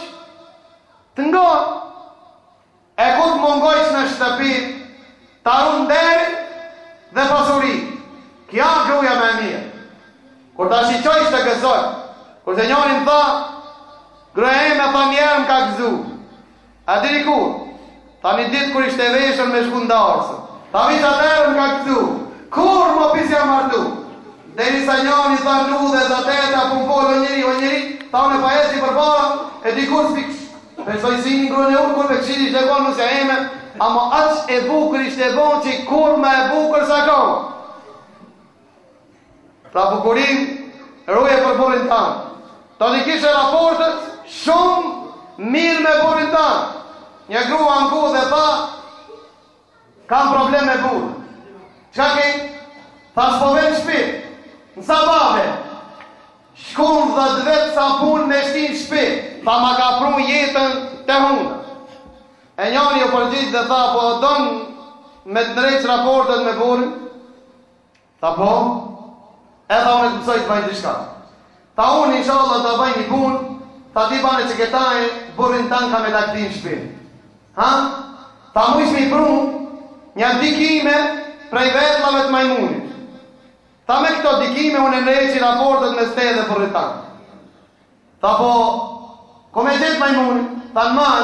të ngonë. E kur të mungojsh në shtëpi, ta run nderin dhe pasurinë. Kjo gruja më e mirë. Kur ta shiqojsh të gëzon. Kurse njoni tha, gruja eme tha njëherë më ka gëzu. A dini kur? Tha një ditë kur ishte e veshur me shku n'darsëm. Tha veç atëherë më ka gëzu. Kurrë mo prej se jam martu. Derisa njani tha nudhe e tha tete a po më fol o njeri, o njeri, tha unë pa eci përpara e dikur s'pi ksh. Po shoh si një grua e urtë kur po e shikjoj ishte e bon nusja eme, ama aq e bukur ishte e bon që kurrë ma e bukur s'ka kon. Pra bukurinë, ruje për burrin tanë. Do t'i kishe raportet shumë mirë me burrin tanë. Një grua u ankua dhe tha, kam problem me burrë. Çka ki? Tha s'po vjen n'shpi, në sabahe. Shkon dhe dhe vetë sa punë me shti n'shpi. Tha ma ka pru jetën te hunda. E njani iu përgjigj dhe tha, po don me t'i ndreq raportet me burrin. Tha po? E tha unë të mësoj të bëj diçka. Tha unë, insha Allah, ta bëj një punë, tha ti bane që këtë burrin tanë kam me ta kthy në shpi. Ha? Tha mujsh me m'i pru nja dy qime prej vetllave të majmunit. Tha me këto dy qime unë i ndreqi raportet mes teje dhe burrit tanë. Tha po, ku me gjetë majmunin, tha në mal,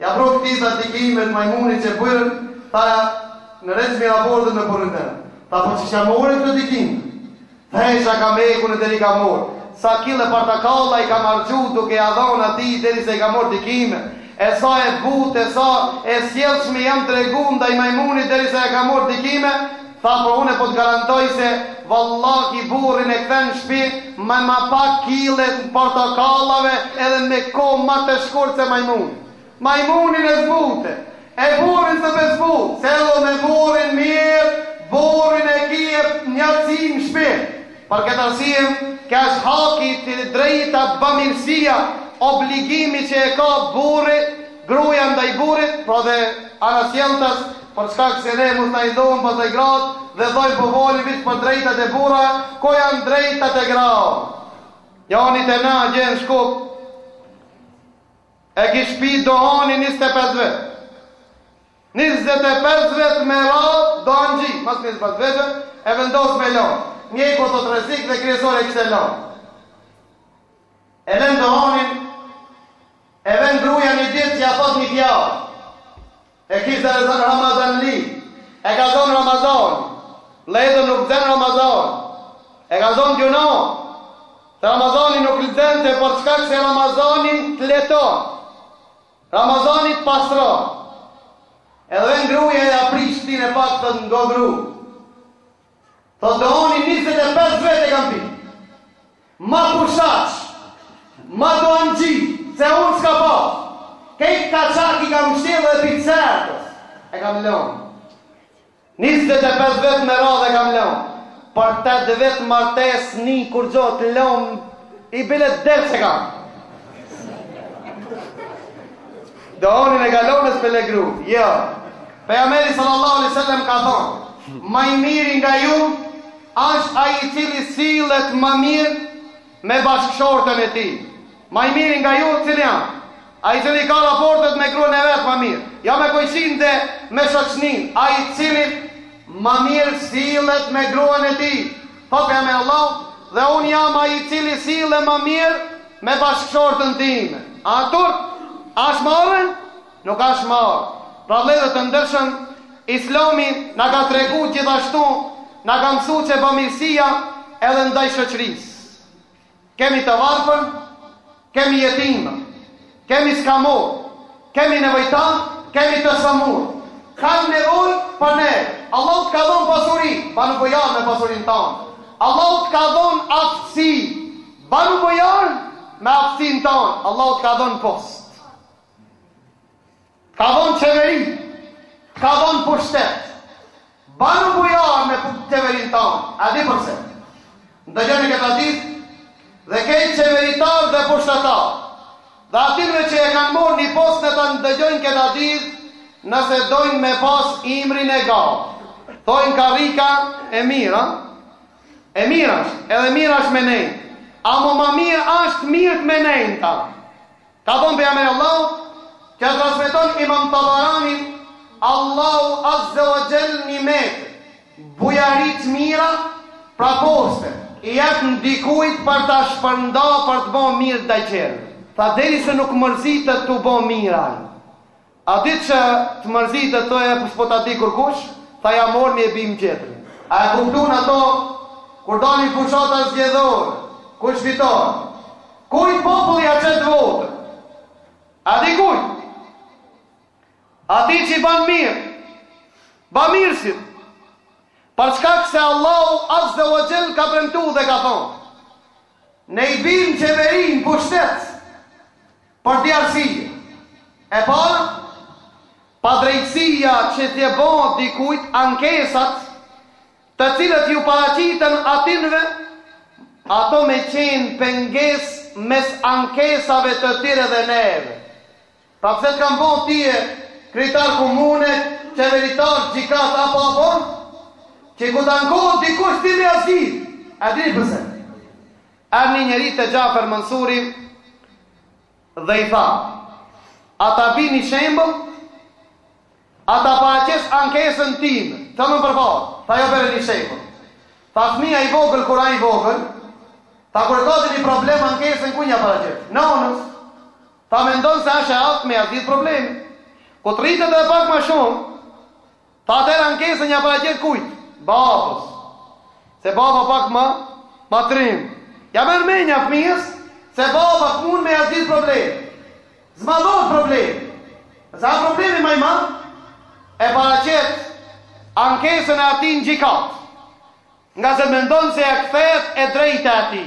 Ia pru këtij do dy qime të majmunit qe burën tha ndreqmi raportet me burrin tem. Tha po qysh ia more këto dy qime? Tha sa kam hjekun e deri ia kam marr. Sa kile portokalla i kam harxhu duke ja dhon atij derisa ia kam marr dy qime. E sa e butë e sa e sjellshme jam tregu ndaj majmunit derisa ia kam marr dy qime, Tha po une po të garantoj se vallahi burrin e kthen në shpi me ma pak kile të portokallave edhe me kohë ma të shkurt se majmunin. Majmunin e zbute, e burrin s'po e zbut, sillu me burrin mirë, burrin e ki gjithnji në shpi. Për këtë arsye, ka është haki të drejta bamirësia, obligimi që e ka burri, gruaja ndaj burrit, pra dhe anasjelltas, për shkak se ne mund na idhnohen pastaj gratë dhe thojnë po foli veç për drejtat e burrave, ku janë drejtat e grave? Njani te na atje në Shkup e kish pi dohanin njëzet e pesë vjet. Njëzet e pesë vjet me radhë dohanxhi, mas njëzet e pesë vjetëve, e vendos me lanë. Mjeku po thotë rrezik dhe kryesore e kishte lanë. E len dohanin, e vjen gruaja një ditë t'ia thotë një fjalë. E kishte zonë Ramazanli. E ka zonë Ramazani. Vllezër, nuk t'zen Ramazani. E ka zonë gjunahet. Ramazani nuk t'zen ty për shkak se Ramazani të lehton. Ramazani të pastron edhe vjen gruja ja prish ti ne po thotë ngo gru. Thotë dohonin 25 vjet e kam pi. Ma pushaç, ma dohanxhi se unë s'ka pas. Kejt kaçak i kam shtjellë dhe pi t'sertës, e kam lonë. Njëzet e pesë vjet me radhë e kam lonë. Për tetë vjet martesë ni kurgjo të lonë, e bile dert s'e kam. Dohonin e kam lonë e s'pe le gru. Jo. Pejgamberi sallallahu alaihi sallam ka thonë, ma i miri nga ju, asht ai i cili sillet ma mirë me bashkëshortën e tij. Ma i miri nga ju cili jan? Ai i cili ka raportet me gruan e vet ma mirë, jo me kojshinë dhe me shoqninë. Ai i cili ma mirë sillet me gruan e tij, thotë me Allah, dhe unë jam ai i cili sillem ma mirë me bashkëshorten time. A turp? A është marre? Nuk është marre. Pra vëllezër të ndershëm, Islami na ka tregu gjithashtu, na ka mësu që bamirësia edhe ndaj shoqërisë. Kemi të varfër, kemi jetimë, kemi skamnorë, kemi nevojtarë, kemi të sëmurë. Kanë nevojë për ne. Allahu të ka dhonë pasuri, banu bujar me pasurinë tane. Allahu të ka dhonë aftësi, banu bujar me aftësinë tane. Allahu të ka dhonë post. Ka dhonë qeveri, t'ka dhonë pushtet. Banu bujar me qeverinë tane, a di përse? Ndëgjoni këtë hadith, dhe kejt qeveritarë dhe pushtetarë, dhe atyre që e kanë morë një post le ta ndëgjojnë këtë hadith, nëse dojnë me pas ymrin e gatë. Thojnë karrika e mira, e mirë asht, edhe mirë asht me nejnë. Amo ma mirë asht mirë me nejnë n'ta. Ka thënë Pejgamberi i Allahut, që e transmeton Imam Tabarani, Allahu Azze ve Xhel nimet, bujari të mira, pra poste, i jep ndikujt për ta shpërnda për të bo mirë ndaj tjerëve. Tha derisa nuk mërzitet tu bo mirë ai. At ditë që të mërzitet thotë epo s'po ta di kurkush, tha ja morrim e bimë tjetrin. A e kupton ato kur dalin n'fushata zgjedhore, kush fiton? Kujt populli ja qet votën? A di kujt? Ati që i ban mirë, ba mirësit, për shkak se Allahu azze ve xhel ka premtu dhe ka thonë, ne i bimë qeverin n'pushtet, Për dy arsye. E para, padrejtësia që t'i bohet dikujt ankesat, të cilat ju paraqiten atinve, ato me qenë pengesë mes ankesave të tyre dhe neve. Pra pse të kam bo tyje kryetar komune, qeveritar, gjykatë apo apo? Që kur t'ankohet dikush ti me ia zgjidh. A dini pse? Erdhi njëri te Xhafer Mansuri dhe i tha, A ta bi ni shembull? A ta paraqes ankesën tim? Të më përfarë, tha jo bjere një shembull. Tha fëmija i vogël, kur a i vogël, tha kur e ka një problem ankesën kujt ja paraqet? Nonës, tha mendon se asht e aftë me ja zgjidh problemin. Kur t'rritet dhe pak ma shumë, Tha atëherë ankesën ja paraqet kujt? Babës. Se baba pak ma ma trim. Ja merr menja fëmijës se baba mund me ja zgjidh problemin. Zmadhohet problemi. Nëse a problemi ma i madh, e paraqet ankesën e atij në gjykatë. Ngase mendon se ja kthehet e drejta e atij.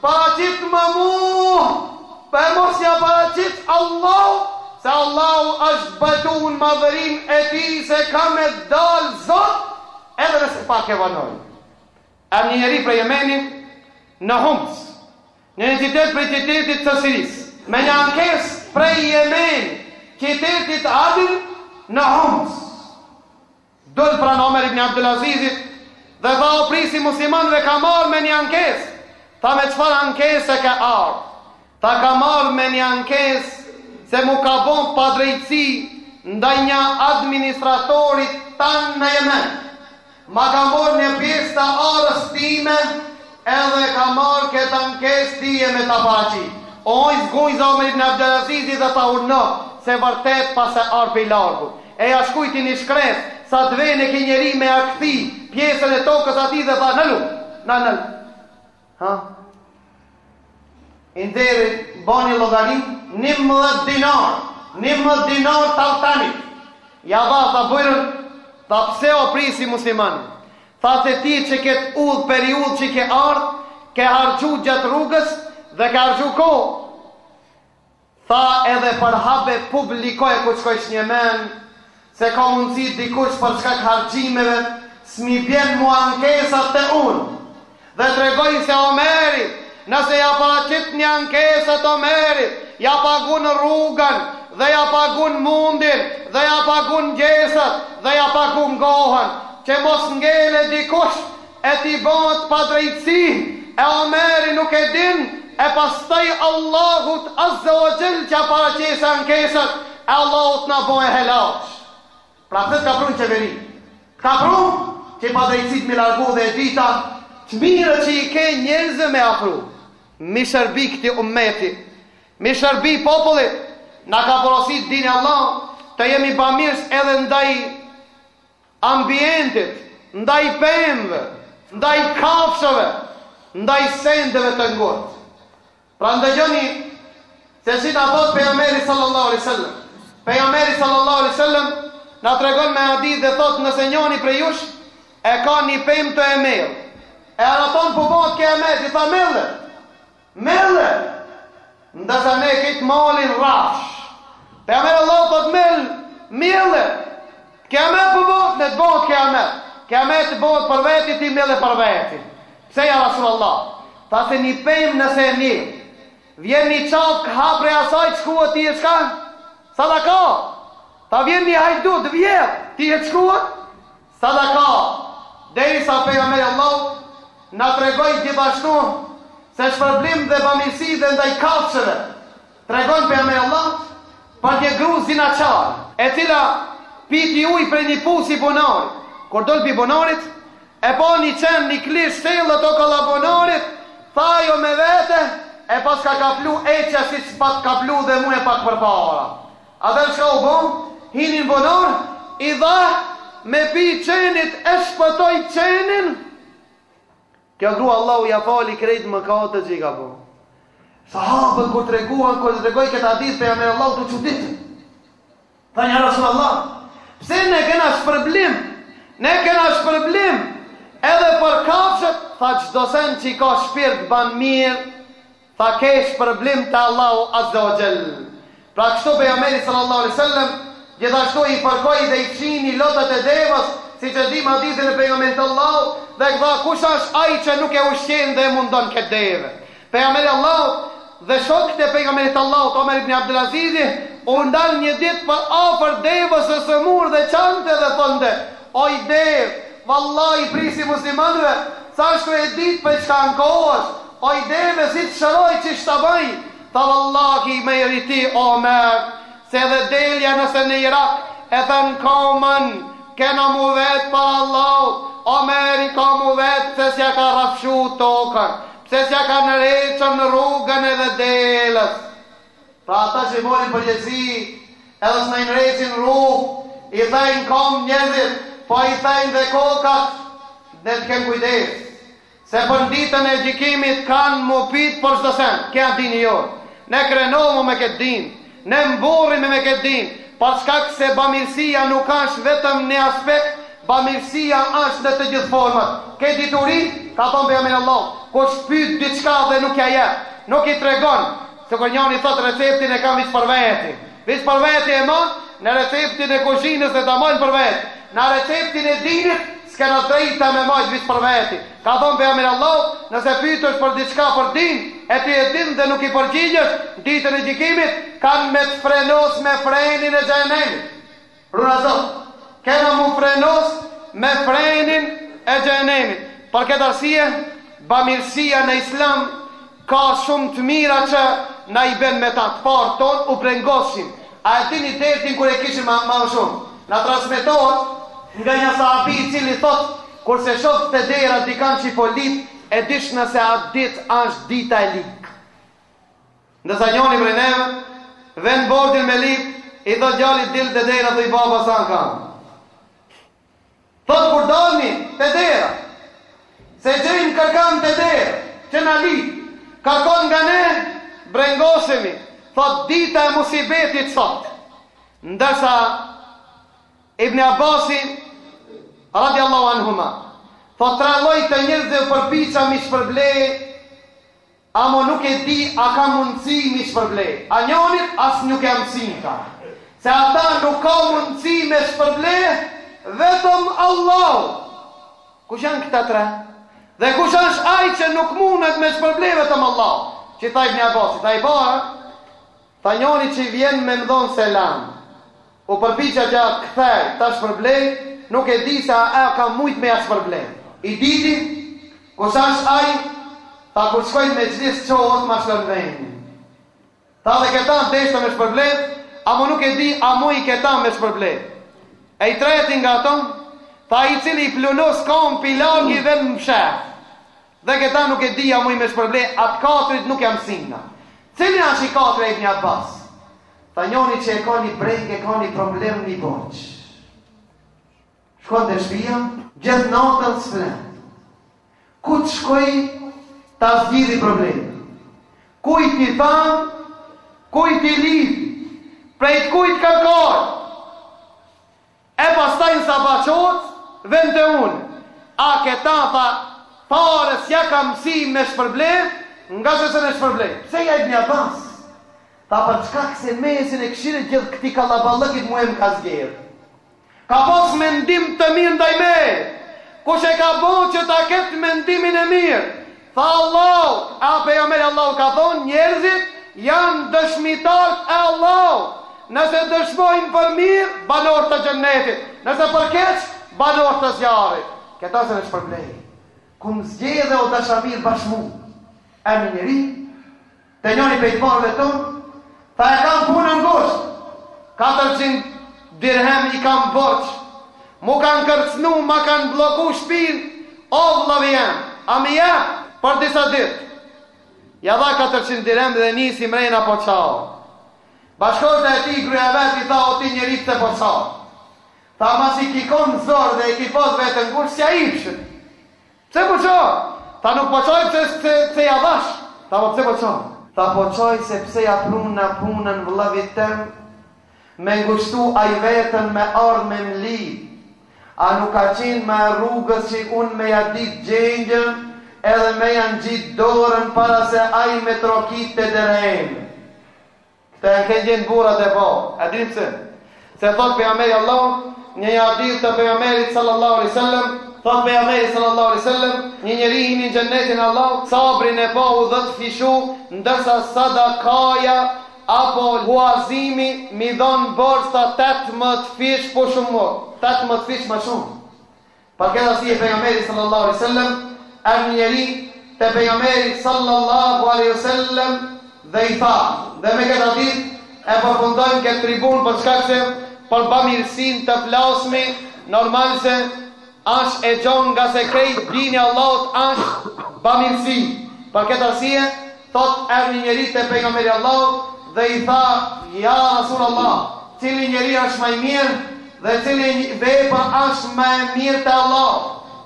Paraqitma mu, e mos ia paraqit Allahut, se Allahu është betu n'madhërinë e tij se ka me dal zot, edhe nëse pak e vonon. Erdh një njeri prej Jemenit në Homs, një qytet prej qytetit të Sirisë, me një ankesë prej Jemenit, qytetit Adin në Homs. Doli pranë Omer ibn Abdul Azizit dhe tha o prisi i muslimanëve kam ardh me një ankesë. Tha me çfarë ankese ke ardh? Tha kam ardh me një ankesë se m'u ka bo padrejtësi ndaj një administratorit tanë në Jemen. Ma ka marrë një pjesë të arës time Edhe kam ardh ketë ankesë tyje me ta paraqit o hojz gunjza Omer ibn Abdelazizi dhe tha urdhno se vërtet paske ardh pej largu e ja shkrujti ni shkresë sa t'venë ky njeri me ja kthy pjesën e tokës atij dhe tha nalu na nalu ha I nderi, boni llogari, 11 dinar, 11 dinar t'altanit. Ja dha, tha bujrën, tha pse o prisi muslimanve. Tha se ti që këtë udhë, për udhë që ke ardhë, ke harxhu gjatë rrugës dhe ke harxhu kohë. Tha edhe përhape, publikoje ku t'shkojsh një ven se ka mundësi dikush për shkak harxhimeve s'mi bjen mua ankesat te unë dhe tregoju se Omeri nëse ja paraqitni ankesat Omerit, Omeri ja pagun rrugën dhe ja pagun mundin dhe ja pagun gjezat dhe ja pagun kohën që mos ngelë dikush E t'i bëhet padrejtësi e Omeri nuk e din e pastaj Allahut azze ve xhel t'ia paraqesë ankesat e Allahu t'na boje helaç pra Zoti t'ka prun qeveri t'ka prun që padrejtësitë mi largu dhe e dyta të mirat që i ke njerëzve me afru mi shërbi këtij umeti mi shërbi popullit na ka porosit dini Allahut të jemi bamirës edhe ndaj ambientit, ndaj pemëve, ndaj kafshëve, ndaj sendeve të ngurtë. Pra ndëgjoni se si na thotë pejgamberi sallallahu alaihi wasallam. Pejgamberi sallallahu alaihi wasallam na tregon me hadith dhe thotë nëse njëri prej jush e ka një pemë ta mell e ata thonë po bëhet kiamet, ti tha melle. Melle! Ndërsa ne kejt malin rrafsh. Pejgamberi i Allahut thotë melle, melle! Kiamet po bëhet, le të bëhet kiamet. Kiameti bëhet për veti, ti melle për veti. Pse ja Rasulullah? Tha se një pemë nëse e mjell, vjen një çavkë ha prej asaj shkruar t'i e, çka? Sadaka! Tha vjen një hajdut, vjedh, t'i e shkruar? Sadaka, derisa Pejgamberi i Allahut na tregoi gjithashtu se shpërblim dhe bamirësi edhe ndaj kafshëve, tregon Pejgamberi i Allahut për një gru zinaçare, e cila piti ujë prej një pusi bunari, kur doli prej bunarit, e pa një qen një klysh sillet okolla bunarit, tha ajo me vete, e paska kaplu etja siç pat kaplu dhe mu e pak përpara. Atëherë çka bon, hin n'bunar, i dha me pi qenit e shpëtoi qenin, kjo grua, Allahu ja fali krejt mëkatet që i ka bon. Sahabët kur treguan, kur tregoi këtë hadith pejgamberi i Allahut u çuditën. Thanë ja Rasulullah, pse ne kena shpërblim? Ne kena shpërblim edhe për kafshët, tha çdo sen që ka shpirt ban mirë, Tha ke shpërblim te Allahu Azze o Xhell. Pra kështu Pejgamberi sallallahu alejhi sellem gjithashtu i përkoi dhe i fshini lotët e devës, siç e dimë hadithin e Pejgamberit të Allahut, dhe tha kush është ai që nuk e ushqen dhe e mundon këtë devë. Pejgamberi i Allahut dhe shokët e Pejgamberit të Allahut Omer ibn Abdul Aziz u ndal një ditë për afër devës së sëmurë dhe çante dhe thonte Oj deve, vallahi prijsi i muslimanëve, t'kisha me ditë për çka ankohesh, oj deve si të shëroj çish ta baj, tha vallahi mjeri ti o Omer, se edhe delja nëse në Irak e then kamën, ka me u vetë para Allahut, Omeri ka mu vetë pse s'ja ka rrafshu tokën, pse s'ja ka ndreq rrugën edhe delës. Pra ata që i marrin përgjegjësi, edhe s'na i ndreqin rrugë, i thejnë kamë njerzit, po i thejnë dhe kokat, dhe të kemë kujdes, se në ditën e gjikimit kanë m'u pytë për çdo sen, ky dini jonë, ne krenohemi me këtë din, ne mburremi me këtë din, për shkak se bamirësia nuk ashtë vetëm një aspekt, bamirësia ashtë në të gjithë format, ke dituri, ka thonë Pejgamberi i Allahut, kush pytet diçka dhe nuk ja jep, nuk i tregon, Se ka njoni thotë receptin e kam viç për veti. Viç për veti e man, a receptin e kuzhinës le ta maj për veti. A receptin e dinit, s'ke të drejtë me majtë viç për veti. Ka thonë Pejgamberi i Allahut, nëse pytesh për diçka për din, e ti e din dhe nuk i përgjigjesh, ditën e gjikimit, kanë me të frenu me frenin e xhehenemit. Runa Zot, kena mu frenu me frenin e xhehenemit. Për këtë arsye, bamirësia në Islam ka shumë të mira që na i ban me ta. Të parët tonë u brengosshim. A e dini dertin kur e kishim ma ma shumë? Na transmetohet nga një sahabi i cili thotë, kur se shoh te dera dikant që po lyp, e dijsha se atë ditë është dita e ligë. Ndërsa njoni prej neve, vjen borxhin me lyp, i thot djalit dil te dera thuj baba s'asht ktu. Thot kur dalim te dera, s'e gjejmë kërkan te dera, që na lyp, kërkon nga ne, brengosemi, thot dita e musibetit sot. Ndërsa, Ibn Abasi, radi Allahu anhuma, thot tre lloj të njerëzve përpiqna mi shpërblye, Amo nuk e di a ka mundësi mi shpërblye. A njonit as nuk jam sinta se atë nuk ka mundësi me shpërblye vetëm Allahu kush janë këta tre dhe kush është ai që nuk mundet me shpërblye vetëm Allahu që tha Ibn Abbasi, tha i pari Tha njoni qi vjen me mdhon selam u përpiqa tja kthej ta shpërblej nuk e di se a kam mujt me ja shpërblej. I dyti? Kush asht ai? Tha kur shkoj në mexhlis çohet ma lshon venin. Tha dhe keta deshta me shpërblet amo nuk e di a muj keta me shpërblet. E i treti nga to? Tha ai i cili i pluhnos kamt pilak i vjen mshef. Dhe këta nuk e di a muj me shpërble atë katrit nuk jam sinna. Cili ash i katri ja ibn Abbas? Tha njoni që e ka një brengë e ka një problem një borxh. Shkon te shpia, gjithë natën s'flen. Ku të shkoj ta zgjidhi problem? Kujt t'i tham, kujt t'i lyp, prej kujt t'kërkoj? E pastaj në sabah çohet vjen te unë a keta tha fare s'ja kam si me shpërble nga se se me shpërble. Pse ja ibni Abbas tha për shkak se mesin e këshire gjithë këti kallaballëkit mue më ka zgjedh. Ka pas mendim të mirë ndaj meje, kush e ka bo që ta ketë mendimin e mirë, Tha Allahu, a pejgamberi i Allahut ka thonë, njerëzit janë dëshmitarët e Allahut, nëse dëshmojnë për mirë, banorë të Xhennetit, nëse për keq, banorë të zjarrit. Këta se me shpërble. Ku më zgjedhe o dashamir bash mu, erdh një njeri, Te njëri prej t'parëve tonë, tha e kam punën ngusht, 400 dirhem i kam borxh, m'u kanë kërcnu, ma kanë blloku shpin, o vllavi jem, a m'i jep, për disa dit. Ja dha 400 dirhem dhe nisi mrena po qan. Bashkshortja e tij gruja e vet i tha o ti njeri pse po qan. Tha masi ki kon n'zor dhe i ki pas veten ngusht, s'ja ipshe. Pse po qan? Tha nuk po qaj pse se se ja dhash. Tha po pse po qan? Tha po qaj se pse ja pruna punën vëllavit tem Me ngushtu ai veten me ardh me m'lyp. A nuk ka qenë më e rrugës që unë me ja dit gjendjen edhe me ja ngjit dorën para se ai me trokit te dera jeme. Kta qenë burrat e parë. A dini pse? Se thot pejgamberi i Allahut, një hadith të pejgamberit sallallahu alaihi wasallam, thot pejgamberi sallallahu alaihi wasallam, një njeri hin në xhennetin e Allahut, sabrin e pa u dhetëfishu, ndërsa sadakaja apo huazimi me i dhon borxh 18 fish po shumë më, 18 fish më shumë. Për këtë arsye pejgamberi sallallahu alaihi wasallam erdh një njeri te pejgamberi sallallahu alaihi wasallam dhe i tha, dhe me këtë hadith e përfundojmë këtë tribun për shkak se për bamirësin të flasmi normal se është e gjon ngase krejt dini i Allahut është bamirësi. Për këtë arsye Thotë, erdh ni njeri te Pejgamberi i Allahut dhe i tha, Ja Rasullallah, cili njeri asht ma i mirë dhe cili vepër asht më e mirë te Allahu?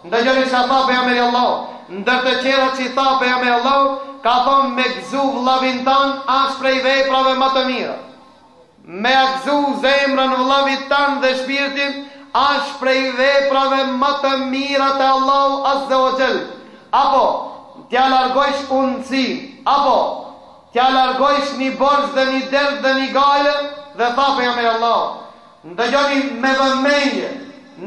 Ndëgjoni çka tha Pejgamberi i Allahut, Ndër të tjera që i tha Pejgamberi i Allahut, ka thonë, Me gëzu vëllavin tand asht prej veprave ma të mira. Me gëzu zemrën vëllavit tand dhe shpirtin asht prej veprave më të mira te Allahu azze ue xhel, apo t'ja largojsh untësi, apo t'ja largojsh ni borxh dhe ni dert dhe ni gajle, dhe tha pejgamberi Allahu, ndëgjoni me vëmendje,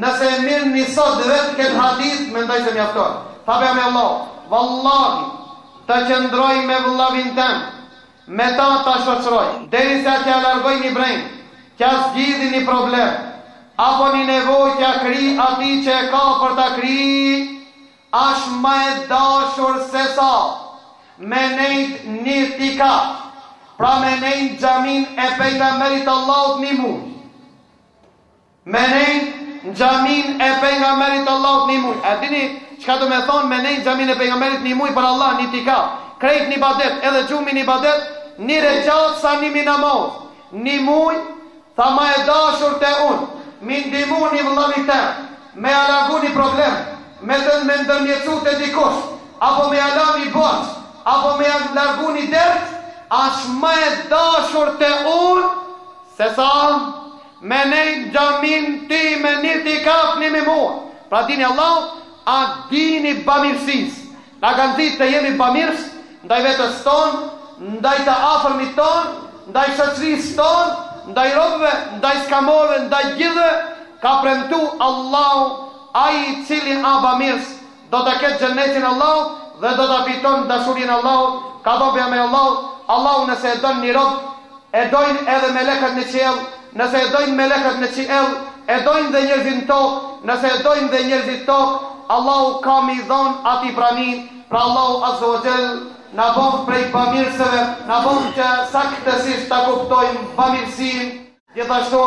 nëse e mirrni sot vetë këtë hadith mendoj se mjafton, tha pejgamberi Allahu, vallahi të qëndroj me vëllavin tem, Me ta ta shoqëroj, deri sa t'ja largoj ni brengë, t'ja zgjidhi ni problem, apo ni nevojë t'ja kry atij që e ka për ta kry, ash ma e dashur se sa me nejt n'itikaf, pra me nejt n'xhaminë e Pejgamberit Allahut ni muj. Me nejt në xhaminë e pejgamberit Allahut një muj. A dini çka do me thonë me nejt në xhaminë e pejgamberit një muj për Allah n'itikaf. Krejt n'ibadet, edhe gjumi n'ibadet, një reqat sa ni mi namaz. Një muj, tha ma e dashur te unë, me i ndihmu një vëllavit, me ja largu një problem, me të me ndërmjetsu te dikush, apo me ja la një borxh, apo me ja largu një dert, ashtë ma e dashur te unë, se sa Me nejt n'xhaminë time n'itikaf ni muj. Pra dini Allahut, a dini i bamirësisë. Na ka nxitë të jemi bamirës ndaj vetes tonë, ndaj të afërmit tonë, ndaj shoqërisë tonë, ndaj robëve, ndaj skamnorëve, ndaj gjithëve, ka premtu Allahu, ai i cili a bamirës, do ta ketë xhennetin e Allahut dhe do ta fiton dashurinë e Allahut, ka thonë pejgamberi Allahu, Allahu nëse e don një rob, e dojnë edhe melekët në qiell, nëse e dojnë melekët në qiell, e dojnë dhe njerëzit në tokë, nëse e dojnë dhe njerëzit n'tokë, Allahu ka me i dhon atij pranim, pra Allahu azza wa jall na bon prej bamirësve, na bon që saktësisht ta kuptojmë bamirësinë. Gjithashtu,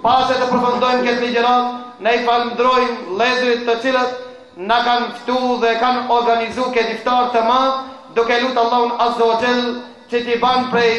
pasi të përfundojmë këtë ligjëratë, ne i falënderojmë vëllezërit të cilët na kanë ftu dhe kanë organizu këtë iftar të madh, duke lutë Allahun Azza wa Jall që t'i banë prej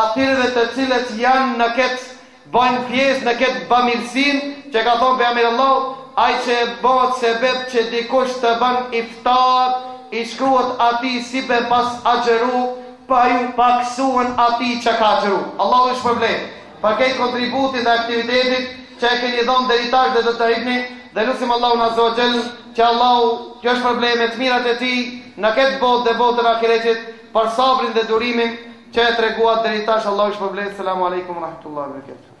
atyre të cilët janë në këtë bajnë pjesë në këtë bamirësinë që ka thonë Pejgamberi Allahu, ai që bëhet sebeb që dikush të ban iftar, i shkruhet atij sikur me pas agjëru Pa ju pakësuen atij që ka agjëru. Allahu ju shpërbleftë për këtë kontributin dhe aktivitetit që e keni dhënë deri tash dhe do të jipni dhe lusim Allahun Azza wa Jall që Allahu t'ju shpërblejë me të mirat e tij në këtë botë dhe botën e ahiretit për sabrin dhe durimin që e treguat deri tash Allahu ju shpërbleftë. Selam alejkum wa rahmetullahi wa barakatuh.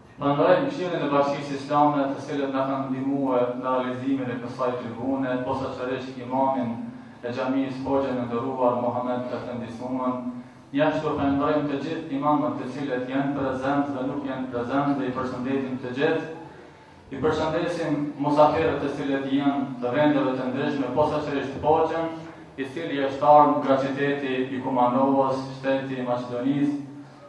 Falënderojmë Këshillin e Bashkësisë Islame, të cilët na kanë ndihmu në realizimin e kësaj tribune, posaçërisht imamin e xhamisë Hoxhën e nderuar Muhamed Efendi Suman, njashtu falënderojmë të gjithë imamët të cilët janë prezent dhe nuk janë prezent dhe i përshëndesim të gjithë. I përshëndesim musafirët të cilët janë të vendeve të ndryshme, posaçërisht Hoxhën, i cili është ardhë nga qyteti i Kumanovës, shteti i Maqedonisë,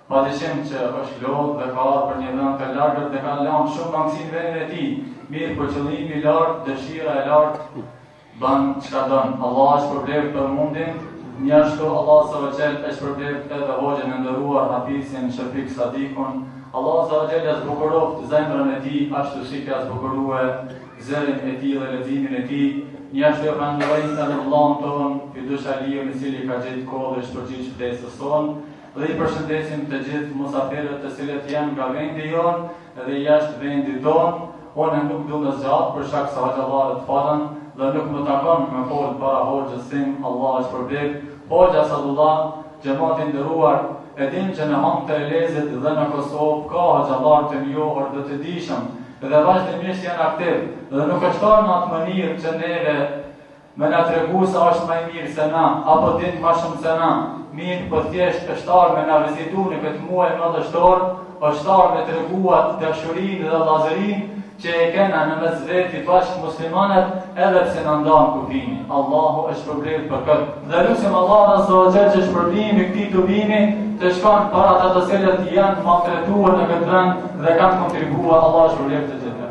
Pa dyshim që është lodhë dhe ka ardhur prej një vendi të largët dhe ka lanë shumë mangësi në vendin e tij. Mirëpo qëllimi i lartë, dëshira e lartë ban çka don. Allahu e shpërbleftë për mundin, njashtu Allahu Azza wa Jall e shpërbleftë edhe hoxhën e ndëruar Hafizin Shefik Sadikun. Allahu Azza wa Jall ia zbukuroftë zemrën e tij, ashtu si ia ka zbukuru zërin e tij dhe leximin e tij. Njashtu e falënderojmë edhe vllanë tonë, i dusha lirë i cili ka gjetë kohë dhe shpërgjit që të Dhe i përshëndesim të gjithë musafirët të cilët janë nga vendi jonë dhe jashtë vendit tonë. Unë nuk du me zgjatë për shkak se hoxhallarët folën dhe nuk më takon me folë para hoxhës tim, Allahu e shpërbleftë. Hoxha Sadullah, xhemat i nderuar, e dini që në Han të Elezit dhe në Kosovë ka hoxhallarë të njohur dhe të dijshëm dhe vazhdimisht janë aktiv dhe nuk është në atë mënyrë që neve Me na tregu se është ma i mirë se na, apo din ma shumë se na, mirëpo thjesht është ardhë me na vizitu në këtë muaj madhështor, është ardhë me tregu atë dashuri dhe vllazëri që e kena në mes veti bashkë muslimanët edhe pse na ndan kufini. Allahu e shpërbleftë për këtë. Dhe lusim Allahun Azza wa Jall që shpërblimi i këtij tubimi të shkon për ata të cilët janë maltretuar në këtë vend dhe kanë kontribuar Allahu i shpërbleftë të gjithë.